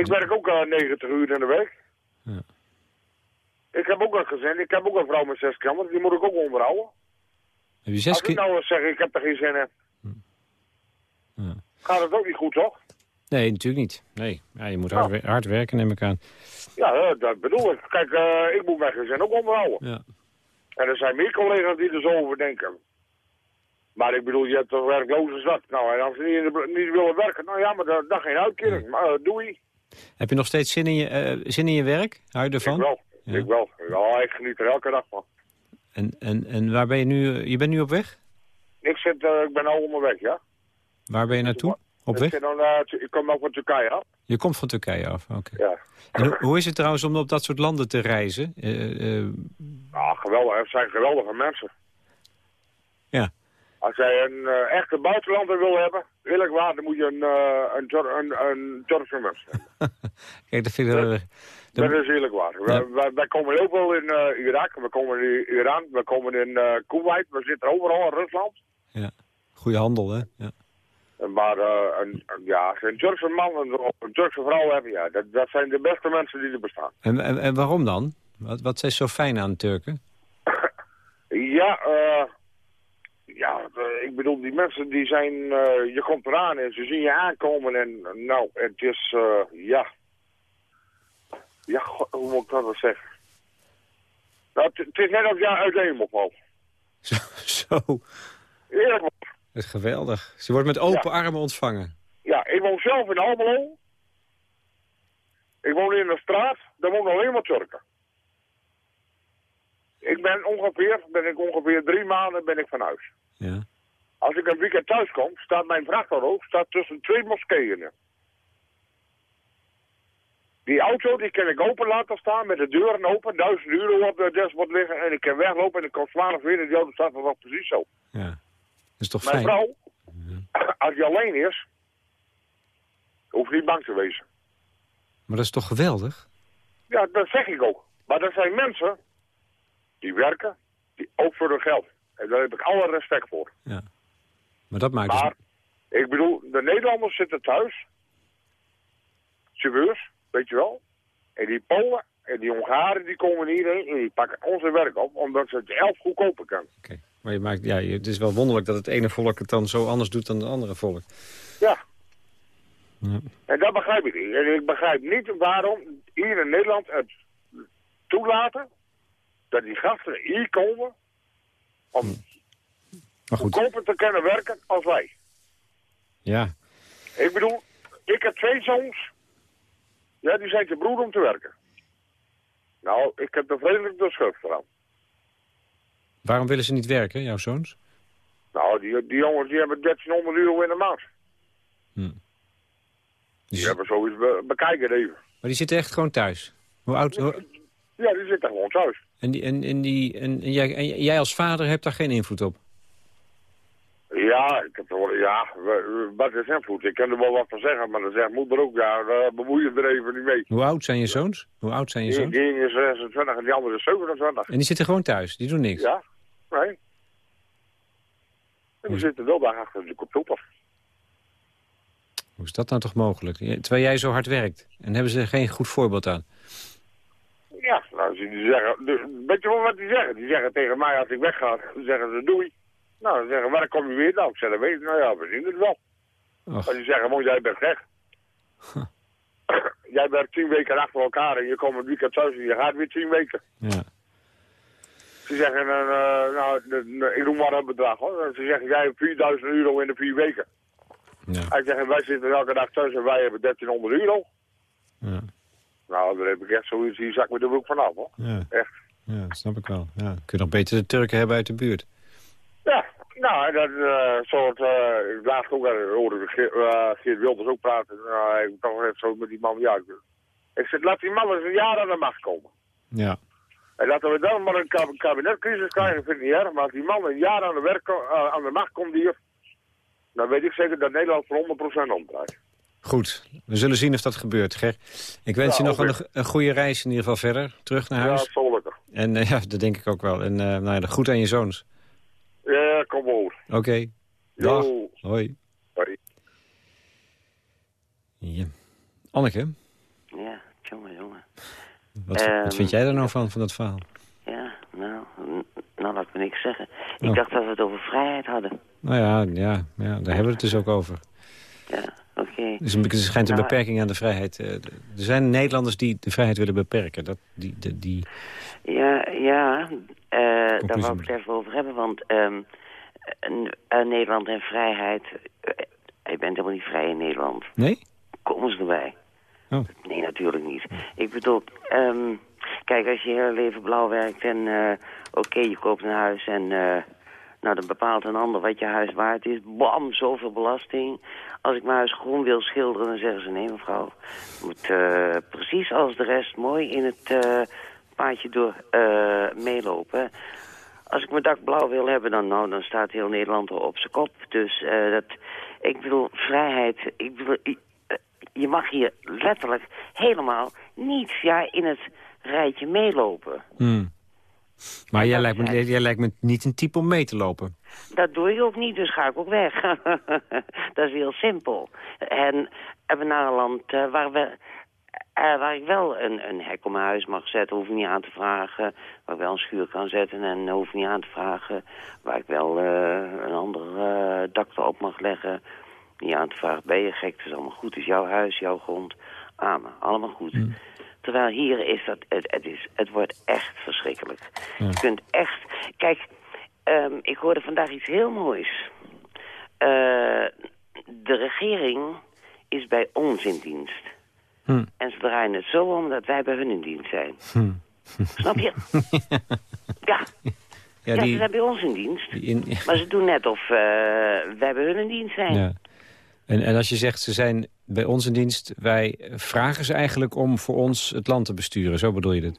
Speaker 9: Ik werk ook eh 90 uur in de week.
Speaker 3: Ja.
Speaker 9: Ik heb ook een gezin, ik heb ook een vrouw met zes kinderen, die moet ik ook onderhouden.
Speaker 3: Heb je zes
Speaker 9: Als ik nou eens zeg, ik heb er geen zin in,
Speaker 3: Ja.
Speaker 9: gaat het ook niet goed, toch?
Speaker 3: Nee, natuurlijk niet. Nee, ja, je moet hard, wer- hard werken, neem ik aan.
Speaker 9: Ja, eh, dat bedoel ik. Kijk, eh, ik moet mijn gezin ook onderhouden.
Speaker 3: Ja.
Speaker 9: En er zijn meer collega's die er zo over denken. Maar ik bedoel, je hebt toch werklozen zat. Nou, en als ze niet, niet willen werken, nou ja, maar dan, dan geen uitkering. Maar uh, doei.
Speaker 3: Heb je nog steeds zin in je, eh, zin in je werk? Hou je ervan?
Speaker 9: Ik wel.
Speaker 3: Ja.
Speaker 9: Ik wel. Ja, ik geniet er elke dag van.
Speaker 3: En, en, en waar ben je nu? eh, Je bent nu op weg?
Speaker 9: Ik, zit, eh, ik ben al onderweg, ja.
Speaker 3: Waar ben je naartoe? Op
Speaker 9: Ik,
Speaker 3: weg?
Speaker 9: zit dan, ik kom ook van Turkije af.
Speaker 3: Je komt van Turkije af, oké.
Speaker 9: Ja.
Speaker 3: En hoe, hoe is het trouwens om op dat soort landen te reizen?
Speaker 9: Nou, geweldig. Het zijn geweldige mensen.
Speaker 3: ja,
Speaker 9: Als jij een eh, echte buitenlander wil hebben, eerlijk waar, dan moet je een, eh, een, een, een Turkse mens hebben.
Speaker 3: kijk, dat vind ik wel...
Speaker 9: Dat is eerlijk waar. Wij, wij, wij komen heel veel in eh, Irak, we komen in Iran, we komen in eh Kuwait, we zitten overal in Rusland.
Speaker 3: Ja. Goede handel, hè? Ja.
Speaker 9: Maar eh, een, ja, als je een Turkse man en of een Turkse vrouw hebt, ja, dat, dat zijn de beste mensen die er bestaan.
Speaker 3: En, en, en waarom dan? Wat, wat is zo fijn aan Turken?
Speaker 9: Ja, eh, ja eh, ik bedoel, die mensen die zijn, eh, je komt eraan en ze zien je aankomen en nou, het is, eh, ja, ja, hoe moet ik dat nou zeggen? Nou, het- is net of jij uit de hemel valt.
Speaker 3: Zo, zo.
Speaker 9: Eerlijk.
Speaker 3: Dat is geweldig. Ze wordt met open armen ontvangen.
Speaker 9: Ja, ik woon zelf in Almelo. Ik woon in een straat, daar wonen alleen maar Turken. Ik ben ongeveer, ben ik ongeveer drie maanden ben ik van huis.
Speaker 3: Ja.
Speaker 9: Als ik een weekend thuis kom, staat mijn vrachtauto staat tussen twee moskeeën. Die auto die kan ik open laten staan met de deuren open, duizend euro op de dashboard liggen en ik kan weglopen en ik kom zwaar weer en die auto staat er nog precies zo.
Speaker 3: ja. Dat is toch
Speaker 9: Mijn
Speaker 3: fijn?
Speaker 9: vrouw, als je alleen is, hoeft niet bang te wezen.
Speaker 3: Maar dat is toch geweldig?
Speaker 9: Ja, dat zeg ik ook. Maar er zijn mensen die werken, die ook voor hun geld. En daar heb ik alle respect voor.
Speaker 3: Ja. Maar dat maakt
Speaker 9: Maar, ik bedoel, de Nederlanders zitten thuis. Chauffeurs, weet je wel. En die Polen en die Hongaren die komen hierheen en die pakken onze werk op. Omdat ze het elf goedkoper kunnen.
Speaker 3: Oké. Maar je maakt, ja, het is wel wonderlijk dat het ene volk het dan zo anders doet dan het andere volk.
Speaker 9: Ja.
Speaker 3: Ja.
Speaker 9: En dat begrijp ik niet. En ik begrijp niet waarom hier in Nederland het toelaten dat die gasten hier komen om
Speaker 3: Maar goed,
Speaker 9: goedkoper te kunnen werken als wij.
Speaker 3: ja.
Speaker 9: Ik bedoel, ik heb twee zoons. Ja, die zijn te broer om te werken. Nou, ik heb er vreselijk de schuld van.
Speaker 3: Waarom willen ze niet werken, jouw zoons?
Speaker 9: Nou, die, die jongens die hebben 1300 euro in de maand.
Speaker 3: Die
Speaker 9: Die hebben zoiets be bekijken even.
Speaker 3: Maar die zitten echt gewoon thuis? Hoe oud?
Speaker 9: Ja, die zitten gewoon thuis.
Speaker 3: En, die, en, en, die, en, en jij, en jij als vader hebt daar geen invloed op?
Speaker 9: Ja, ik heb er wel, ja, wat is invloed? Ik kan er wel wat van zeggen, maar dan zegt moeder ook, ja, bemoei je er even niet mee.
Speaker 3: Hoe oud zijn je zoons? Hoe oud zijn je zoons?
Speaker 9: die ene is 26 en die andere is 27.
Speaker 3: En die zitten gewoon thuis? Die doen niks?
Speaker 9: Ja, nee. En die zitten wel daar achter de computer.
Speaker 3: Hoe is dat nou toch mogelijk? Terwijl jij zo hard werkt. En hebben ze er geen goed voorbeeld aan?
Speaker 9: Nou, die zeggen, weet je wel wat die zeggen? Die zeggen tegen mij als ik wegga, dan zeggen ze doei. Nou, dan zeggen waar kom je weer? Nou, ik zeg, dat weet. Nou ja, we zien het wel. Maar die zeggen, mooi, jij bent gek. jij bent tien weken achter elkaar en je komt een weekend thuis en je gaat weer tien weken.
Speaker 3: Ja.
Speaker 9: Ze zeggen, eh, nou, ik noem maar een bedrag hoor. Ze zeggen, jij hebt 4000 euro in de vier weken.
Speaker 3: Ja.
Speaker 9: Hij zegt, wij zitten elke dag thuis en wij hebben 1300 euro.
Speaker 3: Ja.
Speaker 9: Nou, daar heb ik echt zoiets, die zak me de broek vanaf hoor.
Speaker 3: Ja.
Speaker 9: Echt.
Speaker 3: ja, snap ik wel. Ja. Kun je nog beter de Turken hebben uit de buurt?
Speaker 9: Ja, nou, dat eh soort, eh ik laatst ook uh, hoorde Geert, eh, Geert Wilders ook praten. Nou, ik toch even zo met die man, ja, ik, zeg, laat die man eens een jaar aan de macht komen.
Speaker 3: Ja.
Speaker 9: En laten we dan maar een kab- kabinetcrisis krijgen, vind ik niet erg. Maar als die man een jaar aan de, werk, aan de macht komt hier, dan weet ik zeker dat Nederland voor 100% omdraait.
Speaker 3: Goed, we zullen zien of dat gebeurt, Ger. Ik wens
Speaker 9: Ja,
Speaker 3: je nog een, goede reis in ieder geval verder. Terug naar
Speaker 9: Ja,
Speaker 3: huis.
Speaker 9: lekker.
Speaker 3: En eh, ja, dat denk ik ook wel. En eh nou ja, goed aan je zoons.
Speaker 9: Ja, kom over.
Speaker 3: Oké. Dag.
Speaker 9: Jo.
Speaker 3: Hoi.
Speaker 9: Hoi.
Speaker 3: Ja. Anneke,
Speaker 10: Ja, jongen, jongen.
Speaker 3: wat, wat
Speaker 10: Ehm,
Speaker 3: vind jij er nou van, van dat verhaal?
Speaker 10: Ja, nou, nou laat ik me niks zeggen. Ik
Speaker 3: Oh.
Speaker 10: dacht dat we het over vrijheid hadden.
Speaker 3: Nou ja, ja, ja, daar hebben we het dus ook over.
Speaker 10: Ja, oké.
Speaker 3: Dus er schijnt een
Speaker 10: Nou,
Speaker 3: beperking aan de vrijheid. eh, Er zijn Nederlanders die de vrijheid willen beperken. Dat, die, die, die,
Speaker 10: Ja, ja eh, daar wou ik het even over hebben, want ehm, eh, Nederland en vrijheid... je bent helemaal niet vrij in Nederland.
Speaker 3: Nee?
Speaker 10: Komen ze erbij?
Speaker 3: Oh.
Speaker 10: Nee, natuurlijk niet. Ik bedoel, ehm, kijk, als je heel leven blauw werkt en oké, je koopt een huis en nou, dan bepaalt een ander wat je huis waard is. Bam, zoveel belasting. Als ik mijn huis groen wil schilderen, dan zeggen ze nee mevrouw. Moet eh, precies als de rest mooi in het eh, paadje door eh, meelopen. Als ik mijn dak blauw wil hebben, dan, nou, dan staat heel Nederland er op zijn kop. Dus dat, ik bedoel, vrijheid, ik eh, je mag hier letterlijk helemaal niet ja, in het rijtje meelopen.
Speaker 3: Hmm. Maar jij lijkt, me, jij lijkt me niet een type om mee te lopen.
Speaker 10: Dat doe je ook niet, dus ga ik ook weg. dat is heel simpel. En, en we naar een land eh, waar, we, eh, waar ik wel een, een hek om mijn huis mag zetten, hoef ik niet aan te vragen. Waar ik wel een schuur kan zetten en hoef ik niet aan te vragen. Waar ik wel eh, een ander eh, dak erop mag leggen. Niet aan te vragen, ben je gek? Het is allemaal goed. Het is jouw huis, jouw grond. Amen, allemaal goed. Terwijl hier is dat, het, het, is, het wordt echt verschrikkelijk. Je kunt echt, kijk, ehm, ik hoorde vandaag iets heel moois. Eh, de regering is bij ons in dienst.
Speaker 3: Hm.
Speaker 10: En ze draaien het zo om dat wij bij hun in dienst zijn.
Speaker 3: Hm.
Speaker 10: Snap je? ja,
Speaker 3: Ja,
Speaker 10: ja,
Speaker 3: die,
Speaker 10: ze zijn bij ons in dienst.
Speaker 3: in,
Speaker 10: Maar ze doen net of eh, wij bij hun in dienst zijn.
Speaker 3: ja. en, en als je zegt, ze zijn bij in dienst... wij vragen ze eigenlijk om voor ons het land te besturen. Zo bedoel je het?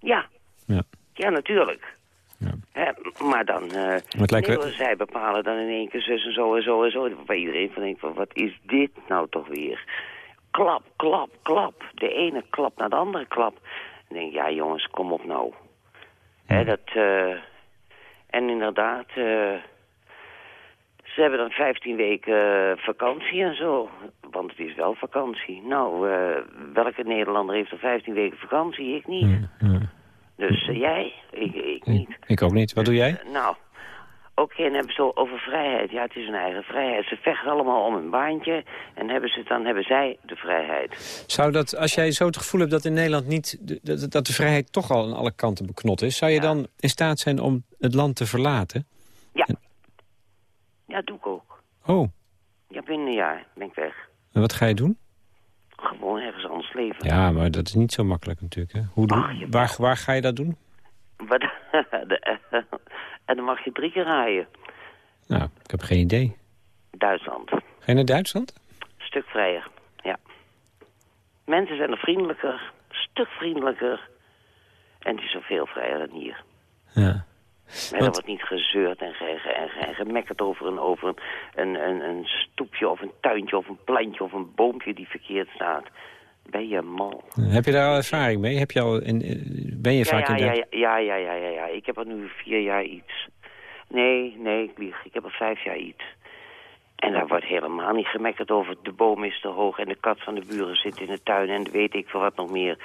Speaker 10: Ja,
Speaker 3: Ja.
Speaker 10: ja natuurlijk.
Speaker 3: Ja.
Speaker 10: Hè, maar dan,
Speaker 3: het lijkt
Speaker 10: hoor, zij bepalen dan in één keer zus en zo en zo en zo. Waar iedereen van denkt, van, wat is dit nou toch weer? Klap, klap, klap. De ene klap naar de andere klap. En denk ik, ja jongens, kom op nou. Hè, dat, eh, en inderdaad, eh, ze hebben dan 15 weken vakantie en zo. Want het is wel vakantie. Nou, eh, welke Nederlander heeft er 15 weken vakantie? Ik niet. Dus eh, jij? Ik, ik niet.
Speaker 3: Ik ook niet. Wat doe jij?
Speaker 10: Eh, nou, oké, en hebben ze over vrijheid. Ja, het is hun eigen vrijheid. Ze vechten allemaal om een baantje. En hebben ze, dan hebben zij de vrijheid.
Speaker 3: Zou dat, als jij zo het gevoel hebt dat in Nederland niet... dat, dat de vrijheid toch al aan alle kanten beknot is... zou je dan in staat zijn om het land te verlaten?
Speaker 10: Ja. Ja, doe ik ook.
Speaker 3: Oh,
Speaker 10: Ja, binnen een jaar ben ik weg.
Speaker 3: en wat ga je doen?
Speaker 10: Gewoon ergens anders leven.
Speaker 3: Ja, maar dat is niet zo makkelijk natuurlijk. Hè? Hoe, doe- waar, waar ga je dat doen?
Speaker 10: Wat, en dan mag je drie keer rijden.
Speaker 3: Nou, ik heb geen idee.
Speaker 10: Duitsland.
Speaker 3: Ga je naar Duitsland?
Speaker 10: stuk vrijer, ja. Mensen zijn er vriendelijker, stuk vriendelijker. En het is zoveel vrijer dan hier.
Speaker 3: Ja.
Speaker 10: En er wordt niet gezeurd en, ge, gemekkerd over, een, over een, een, een, een stoepje of een tuintje of een plantje of een boompje die verkeerd staat. Ben je mal.
Speaker 3: Heb je daar al ervaring mee? Heb je al in, in- ben je
Speaker 10: Ja,
Speaker 3: vaak
Speaker 10: ja,
Speaker 3: in
Speaker 10: ja,
Speaker 3: Duitsland?
Speaker 10: ja, ja, ja, ja, ja. Ik heb er nu vier jaar iets. Nee, nee, ik lieg. Ik heb er vijf jaar iets. En daar wordt helemaal niet gemekkerd over. De boom is te hoog en de kat van de buren zit in de tuin en weet ik veel wat nog meer.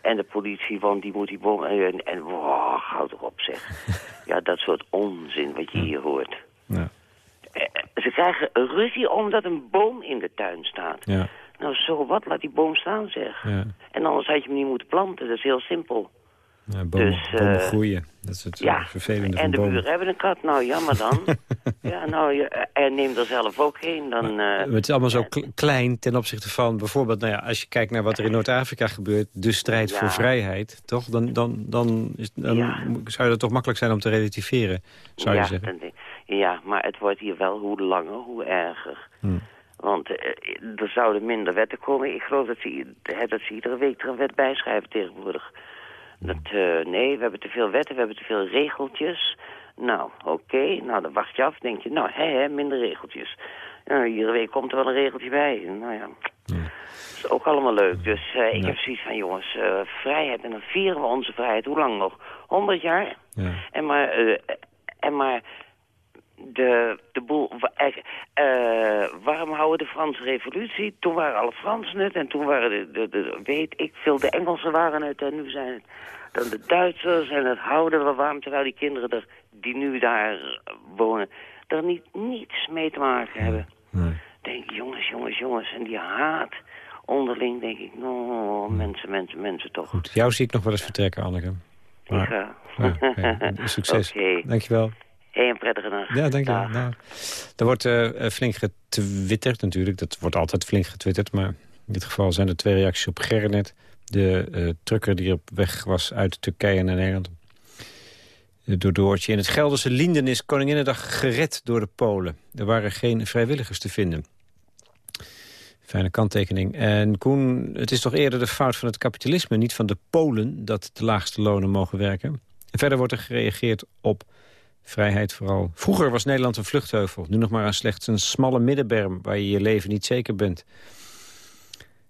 Speaker 10: En de politie, want die moet die boom... En, en wow, houd erop zeg. Ja, dat soort onzin wat je hier hoort.
Speaker 3: Ja.
Speaker 10: Eh, Ze krijgen ruzie omdat een boom in de tuin staat.
Speaker 3: Ja,
Speaker 10: Nou, zo wat, laat die boom staan zeg.
Speaker 3: ja.
Speaker 10: En anders had je hem niet moeten planten, dat is heel simpel.
Speaker 3: Ja bomen,
Speaker 10: Dus, eh,
Speaker 3: bomen groeien. Dat is het eh,
Speaker 10: Ja,
Speaker 3: vervelende
Speaker 10: en
Speaker 3: van
Speaker 10: de
Speaker 3: bomen.
Speaker 10: buren hebben een kat. Nou, jammer dan. ja, nou, je, en neem er zelf ook een. Dan, eh,
Speaker 3: Het is allemaal zo kle- klein ten opzichte van bijvoorbeeld... Nou ja, als je kijkt naar wat er in Noord-Afrika gebeurt... de strijd
Speaker 10: Ja.
Speaker 3: voor vrijheid, toch? Dan, dan, dan, is, dan
Speaker 10: Ja.
Speaker 3: zou dat toch makkelijk zijn om te relativeren, zou
Speaker 10: ja,
Speaker 3: je zeggen.
Speaker 10: dan ja, maar het wordt hier wel hoe langer, hoe erger.
Speaker 3: Hm.
Speaker 10: Want eh, er zouden minder wetten komen. Ik geloof dat ze, dat ze iedere week er een wet bijschrijven tegenwoordig. Dat, eh, nee, we hebben te veel wetten, we hebben te veel regeltjes. Nou, oké, nou dan wacht je af, denk je, nou, hè, hè, minder regeltjes. Nou, iedere week komt er wel een regeltje bij. Nou ja, dat is ook allemaal leuk. Dus eh, ik heb zoiets van, jongens, eh, vrijheid. En dan vieren we onze vrijheid. Hoe lang nog? 100 jaar?
Speaker 3: Ja.
Speaker 10: En maar, en maar de, de boel... wa- eh, eh, waarom houden de Franse revolutie? Toen waren alle Fransen het en toen waren de, de, de weet ik veel, de Engelsen waren het en nu zijn het dan de Duitsers en het houden we warm, terwijl die kinderen er, die nu daar wonen, er niet, niets mee te maken hebben.
Speaker 3: Nee.
Speaker 10: denk jongens, jongens, jongens. En die haat onderling denk ik, nou, mensen, mensen, mensen toch.
Speaker 3: Goed, jou zie ik nog wel eens vertrekken, Anneke. Maar,
Speaker 10: Ja.
Speaker 3: ja, oké, succes. Dankjewel.
Speaker 10: Hey, een prettige nacht.
Speaker 3: Ja, dank je.
Speaker 10: Dag.
Speaker 3: Nou, er wordt eh, eh, flink getwitterd natuurlijk. Dat wordt altijd flink getwitterd. Maar in dit geval zijn er twee reacties op Gernet. De eh, trucker die op weg was uit Turkije naar Nederland. Door Doortje. In het Gelderse Linden is Koninginnedag gered door de Polen. Er waren geen vrijwilligers te vinden. Fijne kanttekening. En Koen, het is toch eerder de fout van het kapitalisme... niet van de Polen dat de laagste lonen mogen werken. En verder wordt er gereageerd op vrijheid vooral. Vroeger was Nederland een vluchtheuvel. Nu nog maar een slechts een smalle middenberm... waar je je leven niet zeker bent.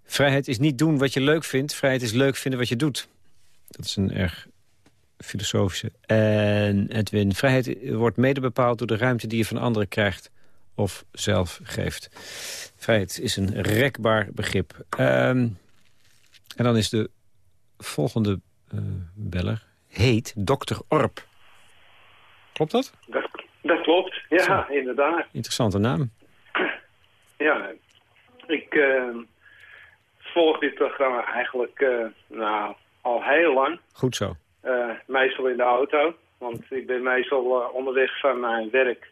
Speaker 3: Vrijheid is niet doen wat je leuk vindt. Vrijheid is leuk vinden wat je doet. Dat is een erg filosofische. En Edwin, vrijheid wordt mede bepaald door de ruimte die je van anderen krijgt of zelf geeft. Vrijheid is een rekbaar begrip. Ehm, en dan is de volgende eh, beller, heet Dr. Orp. Klopt dat?
Speaker 11: Dat, dat klopt, ja, inderdaad.
Speaker 3: Interessante naam.
Speaker 11: Ja, ik eh, volg dit programma eigenlijk eh, nou, al heel lang.
Speaker 3: Goed zo.
Speaker 11: Eh, meestal in de auto, want ik ben meestal eh, onderweg van mijn werk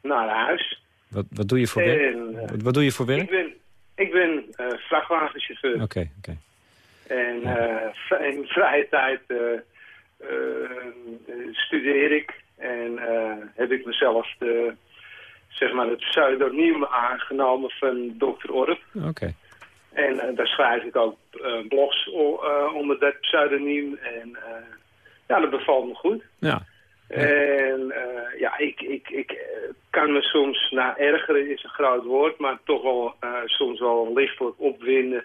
Speaker 11: naar huis.
Speaker 3: Wat, wat doe je voor werk? Wat, wat doe je voor werk?
Speaker 11: ik ben, ik ben vrachtwagenchauffeur.
Speaker 3: Oké, oké.
Speaker 11: En in vrije tijd studeer ik en eh, heb ik mezelf de, zeg maar het pseudoniem aangenomen van Dr. Orp.
Speaker 3: Oké.
Speaker 11: En eh, daar schrijf ik ook eh, blogs onder dat pseudoniem. En ja, dat bevalt me goed.
Speaker 3: Ja.
Speaker 11: En ja, ik, ik, ik kan me soms, nou ergeren is een groot woord, maar toch wel eh, soms wel lichtelijk opwinden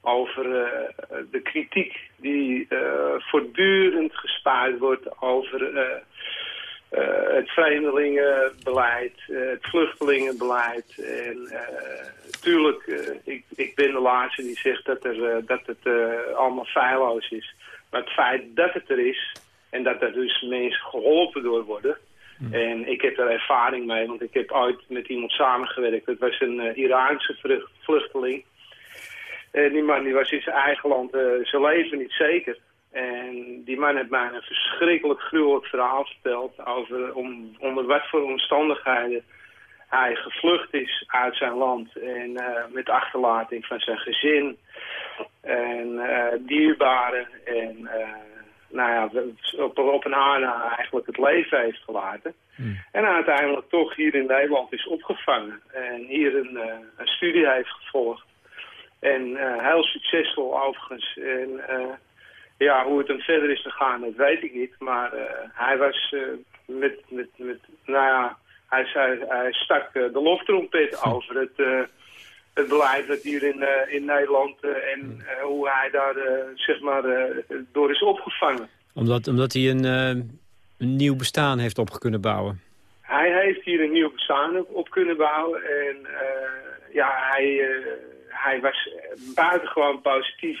Speaker 11: over de kritiek die voortdurend gespaard wordt over het vreemdelingenbeleid, eh, het vluchtelingenbeleid. En eh tuurlijk, eh, ik, ik ben de laatste die zegt dat, er, eh, dat het eh, allemaal feilloos is. Maar het feit dat het er is en dat er dus mensen geholpen door worden... En ik heb daar ervaring mee, want ik heb ooit met iemand samengewerkt. Dat was een eh, Iraanse vlucht- vluchteling. En die man die was in zijn eigen land eh, zijn leven niet zeker. En die man heeft mij een verschrikkelijk gruwelijk verhaal verteld... over om, onder wat voor omstandigheden hij gevlucht is uit zijn land. En eh, met achterlating van zijn gezin en eh, dierbaren. En eh, nou ja, op, op een haar eigenlijk het leven heeft gelaten. En uiteindelijk toch hier in Nederland is opgevangen. En hier een, een studie heeft gevolgd. En heel succesvol overigens. En ja, hoe het hem verder is gegaan, dat weet ik niet. Maar eh, hij was eh, met, met, met, nou ja, hij, zei, hij stak eh, de loftrompet over het, het beleid dat hier in, in Nederland en hoe hij daar zeg maar door is opgevangen.
Speaker 3: Omdat, omdat hij een, een nieuw bestaan heeft op kunnen bouwen.
Speaker 11: Hij heeft hier een nieuw bestaan op, op kunnen bouwen. En ja, hij, hij was buitengewoon positief.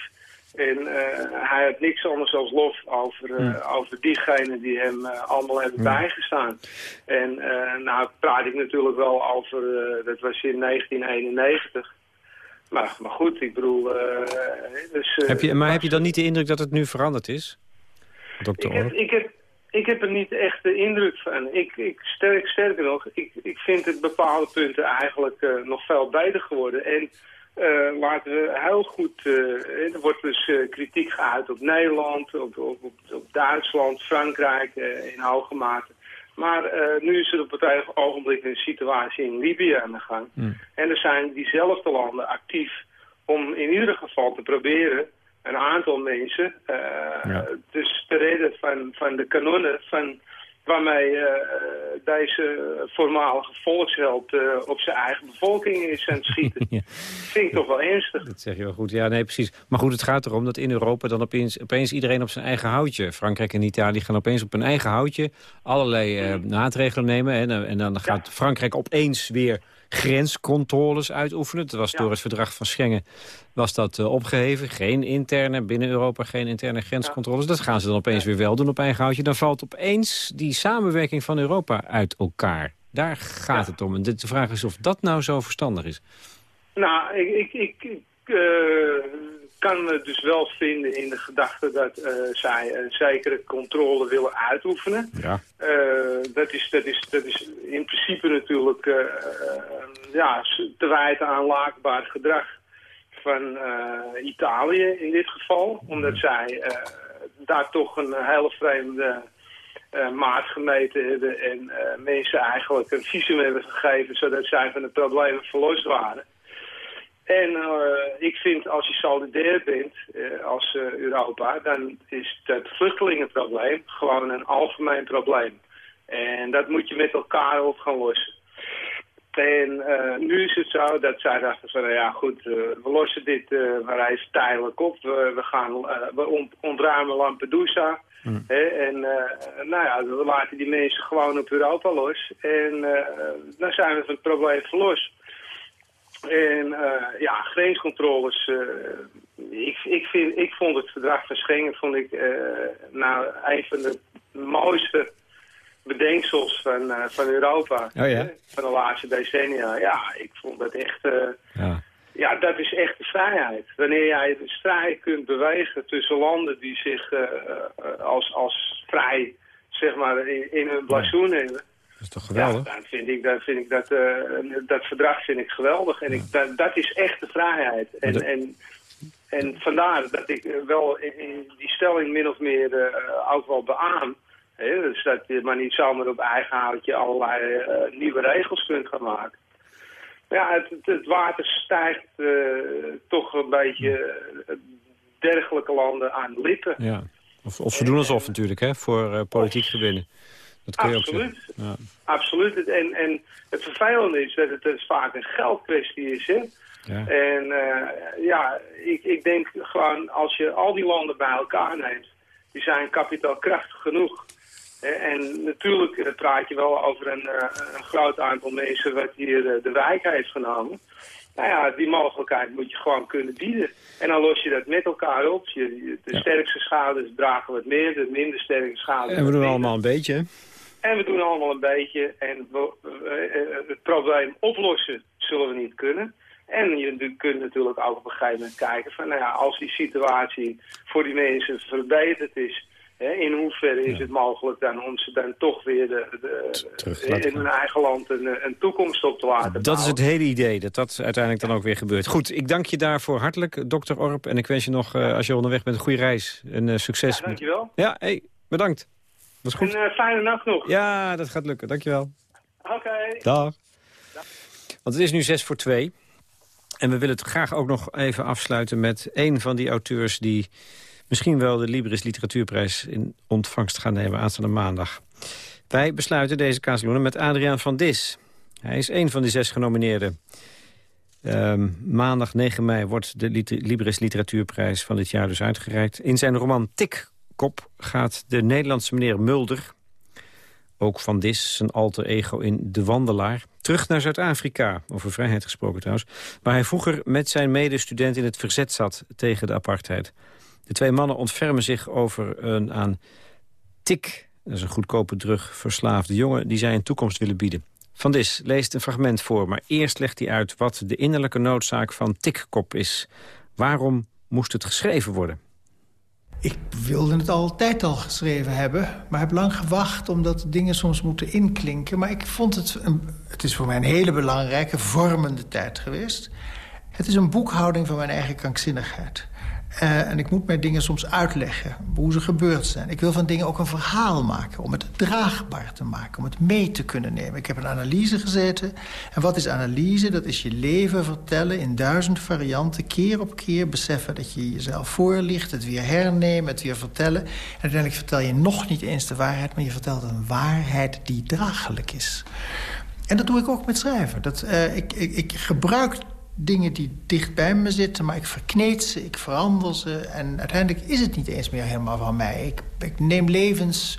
Speaker 11: En eh, hij had niks anders als lof over, eh, over diegenen die hem eh, allemaal hebben bijgestaan. En nou praat ik natuurlijk wel over, dat was in 1991. Maar, maar goed, ik bedoel... dus,
Speaker 3: heb je, maar heb je dan niet de indruk dat het nu veranderd is? Dokter
Speaker 11: ik heb, ik, heb, ik heb er niet echt de indruk van. Ik, ik sterk, sterker nog, ik, ik vind het bepaalde punten eigenlijk nog veel beter geworden. En eh, laten we heel goed... eh, er wordt dus eh, kritiek geuit op Nederland, op, op, op, Duitsland, Frankrijk eh, in hoge mate. Maar eh, nu is er op het ogenblik een situatie in Libië aan de gang. En er zijn diezelfde landen actief om in ieder geval te proberen een aantal mensen eh, dus te redden van, van de kanonnen van waarmee eh, deze voormalige volksheld eh, op zijn eigen bevolking is aan het schieten. Vind ik toch wel ernstig.
Speaker 3: Dat zeg je wel goed. Ja, nee, precies. Maar goed, het gaat erom dat in Europa dan opeens, opeens iedereen op zijn eigen houtje... Frankrijk en Italië gaan opeens op hun eigen houtje allerlei eh, maatregelen nemen. En, eh, en dan gaat Frankrijk opeens weer grenscontroles uitoefenen. Dat was door het verdrag van Schengen was dat eh, opgeheven. Geen interne, binnen Europa geen interne grenscontroles. Dat gaan ze dan opeens weer wel doen op eigen houtje. Dan valt opeens die samenwerking van Europa uit elkaar. Daar gaat het om. En de vraag is of dat nou zo verstandig is.
Speaker 11: Nou, ik, ik, ik, ik eh, kan me dus wel vinden in de gedachte dat eh, zij een zekere controle willen uitoefenen.
Speaker 3: Ja.
Speaker 11: Eh, dat, is, dat, is, dat is in principe natuurlijk eh, ja, te wijten aan laakbaar gedrag van Italië in dit geval. Omdat zij daar toch een hele vreemde maat gemeten hebben en mensen eigenlijk een visum hebben gegeven zodat zij van de problemen verlost waren. En eh, ik vind als je solidair bent eh, als eh, Europa, dan is het vluchtelingenprobleem gewoon een algemeen probleem. En dat moet je met elkaar op gaan lossen. En nu is het zo dat zij dachten van, nou ja goed, we lossen dit maar even tijdelijk op. We, we gaan, we ont- ontruimen Lampedusa. Hè, en nou ja, we laten die mensen gewoon op Europa los. En dan zijn we van het probleem verlost. En eh, ja, grenscontroles. eh, ik, ik, vind, ik vond het verdrag van Schengen vond ik, eh, nou, een van de mooiste bedenksels van, van Europa.
Speaker 3: Oh ja?
Speaker 11: Van de laatste decennia. Ja, ik vond dat echt...
Speaker 3: Ja.
Speaker 11: ja, dat is echt de vrijheid. Wanneer jij dus vrij kunt bewegen tussen landen die zich als, als vrij, zeg maar, in, in hun blazoen hebben.
Speaker 3: Dat is toch
Speaker 11: Ja,
Speaker 3: geweldig?
Speaker 11: dan vind ik, dan vind ik dat, dat verdrag vind ik geweldig. En ik, dat, dat is echt de vrijheid. En,
Speaker 3: dat-
Speaker 11: en, en vandaar dat ik eh, wel in, die stelling min of meer eh, ook wel beaam. Hè, dus dat je maar niet zomaar op eigen houtje allerlei eh, nieuwe regels kunt gaan maken. Maar Ja, het, het, het water stijgt toch een beetje dergelijke landen aan de lippen.
Speaker 3: Ja. Of, of ze doen alsof natuurlijk, hè, voor politiek gewinnen. Dat kun je ook
Speaker 11: Absoluut.
Speaker 3: Ja.
Speaker 11: Absoluut. En, en het vervelende is dat het dus vaak een geldkwestie is. Hè?
Speaker 3: Ja.
Speaker 11: En eh, ja, ik, ik denk gewoon als je al die landen bij elkaar neemt, die zijn kapitaalkrachtig genoeg. En natuurlijk eh, praat je wel over een, eh, een groot aantal mensen wat hier de wijk heeft genomen. Nou ja, die mogelijkheid moet je gewoon kunnen bieden. En dan los je dat met elkaar op. Je, de
Speaker 3: Ja.
Speaker 11: sterkste schouders dragen wat meer, de minder sterke schouders
Speaker 3: En we doen allemaal een beetje, hè?
Speaker 11: En we doen allemaal een beetje. En we, eh, eh, het probleem oplossen zullen we niet kunnen. En je kunt natuurlijk ook op een gegeven moment kijken van... nou ja, als die situatie voor die mensen verbeterd is... Hè, in hoeverre is het mogelijk dan om ze dan toch weer de, de, in hun eigen land een, eh, een toekomst op te laten
Speaker 3: Dat is het hele idee, dat dat uiteindelijk dan ook weer gebeurt. Goed, ik dank je daarvoor hartelijk, dokter Orp. En ik wens je nog, als je onderweg bent, een goede reis. En eh, succes.
Speaker 11: Ja, dankjewel.
Speaker 3: Ja, hey, bedankt. Dat is goed.
Speaker 11: En eh, fijne nacht nog.
Speaker 3: Ja, dat gaat lukken. Dankjewel.
Speaker 11: Oké.
Speaker 3: Dag. Want het is nu zes voor twee. En we willen het graag ook nog even afsluiten met een van die auteurs... die misschien wel de Libris Literatuurprijs in ontvangst gaan nemen aanstaande maandag. Wij besluiten deze Kazelune met Adriaan van Dis. Hij is een van die zes genomineerden. Ehm, maandag 9 mei wordt de Liter- Libris Literatuurprijs van dit jaar dus uitgereikt. In zijn roman Tikkop gaat de Nederlandse meneer Mulder... ook van Dis, zijn alter ego in De Wandelaar... terug naar Zuid-Afrika, over vrijheid gesproken trouwens... waar hij vroeger met zijn medestudent in het verzet zat tegen de apartheid. De twee mannen ontfermen zich over een aan tik... dat is een goedkope drug, verslaafde jongen... die zij een toekomst willen bieden. Van Dis leest een fragment voor, maar eerst legt hij uit... wat de innerlijke noodzaak van Tikkop is. Waarom moest het geschreven worden?
Speaker 12: Ik wilde het altijd al geschreven hebben, maar heb lang gewacht... omdat dingen soms moeten inklinken. Maar ik vond het... Een, het is voor mij een hele belangrijke, vormende tijd geweest. Het is een boekhouding van mijn eigen krankzinnigheid. Uh, en ik moet mij dingen soms uitleggen, hoe ze gebeurd zijn. Ik wil van dingen ook een verhaal maken, om het draagbaar te maken... om het mee te kunnen nemen. Ik heb een analyse gezeten. En wat is analyse? Dat is je leven vertellen in duizend varianten... keer op keer beseffen dat je jezelf voorlicht... het weer hernemen, het weer vertellen. En uiteindelijk vertel je nog niet eens de waarheid... maar je vertelt een waarheid die draaglijk is. En dat doe ik ook met schrijven. Dat, uh, ik, ik, ik gebruik dingen die dicht bij me zitten, maar ik verkneed ze, ik verander ze. En uiteindelijk is het niet eens meer helemaal van mij. Ik, ik neem levens,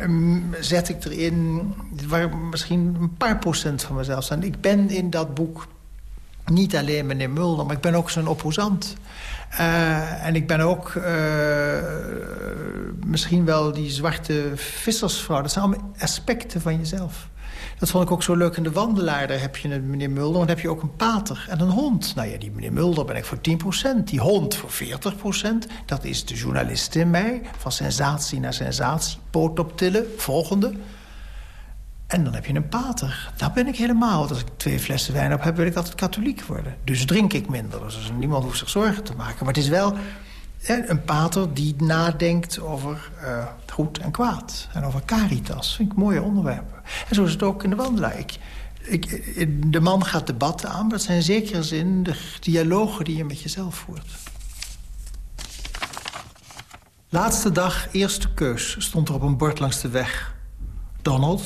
Speaker 12: um, zet ik erin, waar misschien een paar procent van mezelf zijn. Ik ben in dat boek niet alleen meneer Mulder, maar ik ben ook zijn opposant. Uh, en ik ben ook uh, misschien wel die zwarte vissersvrouw. Dat zijn allemaal aspecten van jezelf. Dat vond ik ook zo leuk in de wandelaar. Daar heb je een meneer Mulder, maar dan heb je ook een pater en een hond. Nou ja, die meneer Mulder ben ik voor 10%, die hond voor 40%. Dat is de journalist in mij, van sensatie naar sensatie. Poot optillen, volgende. En dan heb je een pater. Dat ben ik helemaal. Want als ik twee flessen wijn op heb, wil ik altijd katholiek worden. Dus drink ik minder. Dus niemand hoeft zich zorgen te maken. Maar het is wel een pater die nadenkt over uh, goed en kwaad. En over caritas. vind ik mooie onderwerpen. En zo is het ook in de wandelaar. De man gaat debatten aan, maar het zijn in zekere zin de dialogen die je met jezelf voert. Laatste dag, eerste keus, stond er op een bord langs de weg. Donald,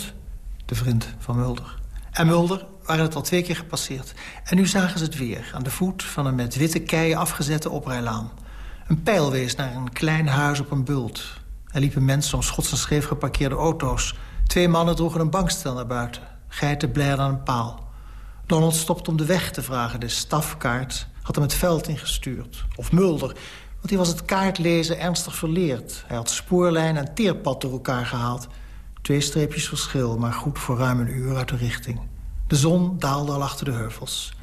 Speaker 12: de vriend van Mulder. En Mulder waren het al twee keer gepasseerd. En nu zagen ze het weer, aan de voet van een met witte keien afgezette oprijlaan. Een pijl wees naar een klein huis op een bult. Er liepen mensen om schots en scheef geparkeerde auto's. Twee mannen droegen een bankstel naar buiten. Geiten blijden aan een paal. Donald stopte om de weg te vragen. De stafkaart had hem het veld ingestuurd. Of Mulder, want hij was het kaartlezen ernstig verleerd. Hij had spoorlijn en teerpad door elkaar gehaald. Twee streepjes verschil, maar goed voor ruim een uur uit de richting. De zon daalde al achter de heuvels.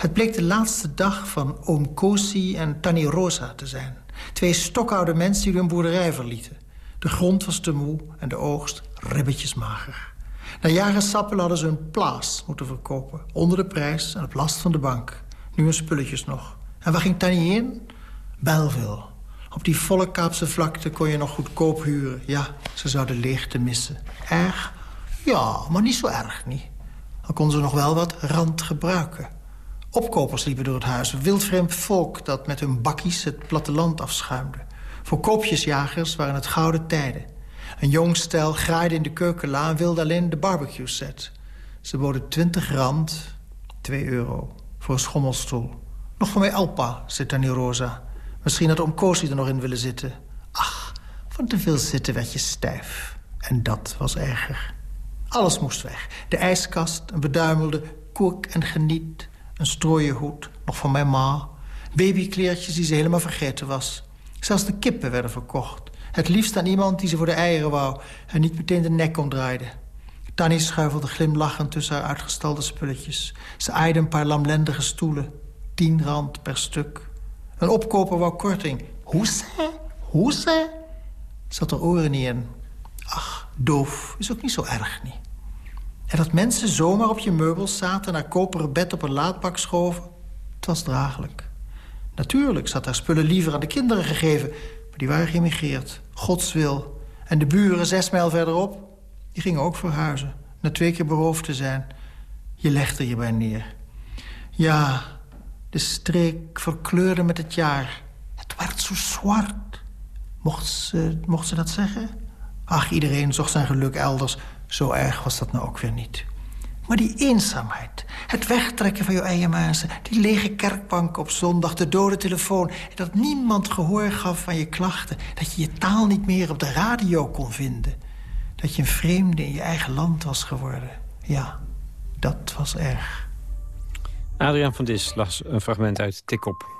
Speaker 12: Het bleek de laatste dag van oom Kosi en Tani Rosa te zijn. Twee stokoude mensen die hun boerderij verlieten. De grond was te moe en de oogst ribbetjes mager. Na jaren sappelen hadden ze een plaas moeten verkopen. Onder de prijs en op last van de bank. Nu hun spulletjes nog. En waar ging Tani heen? Belleville. Op die volle Kaapse vlakte kon je nog goedkoop huren. Ja, ze zouden leegte missen. Erg? Ja, maar niet zo erg, niet. Dan konden ze nog wel wat rand gebruiken. Opkopers liepen door het huis. Wildvreemd volk dat met hun bakkies het platteland afschuimde. Voor koopjesjagers waren het gouden tijden. Een jong stel graaide in de keukenla en wilde alleen de barbecue set. Ze boden 20 rand, 2 euro, voor een schommelstoel. Nog van mij Alpa, zei Tani Rosa. Misschien had oom Kosi er nog in willen zitten. Ach, van te veel zitten werd je stijf. En dat was erger. Alles moest weg. De ijskast, een beduimelde koek en geniet... een strooien hoed, nog van mijn ma... babykleertjes die ze helemaal vergeten was. Zelfs de kippen werden verkocht. Het liefst aan iemand die ze voor de eieren wou... en niet meteen de nek omdraaide. Tanny schuifelde glimlachend tussen haar uitgestalde spulletjes. Ze aaide een paar lamlendige stoelen. Tien rand per stuk. Een opkoper wou korting. Hoe ze? Hoe ze? Zat er oren niet in. Ach, doof is ook niet zo erg, niet. En dat mensen zomaar op je meubels zaten... naar koperen bed op een laadbak schoven, het was draaglijk. Natuurlijk zat haar spullen liever aan de kinderen gegeven... maar die waren geëmigreerd, Gods wil. En de buren zes mijl verderop, die gingen ook verhuizen... na twee keer beroofd te zijn. Je legde je bij neer. Ja, de streek verkleurde met het jaar. Het werd zo zwart. Mocht mocht ze dat zeggen? Ach, iedereen zocht zijn geluk elders. Zo erg was dat nou ook weer niet. Maar die eenzaamheid, het wegtrekken van je eigen mensen... die lege kerkbank op zondag, de dode telefoon... dat niemand gehoor gaf van je klachten... dat je je taal niet meer op de radio kon vinden... dat je een vreemde in je eigen land was geworden. Ja, dat was erg.
Speaker 3: Adriaan van Dis las een fragment uit Tik op.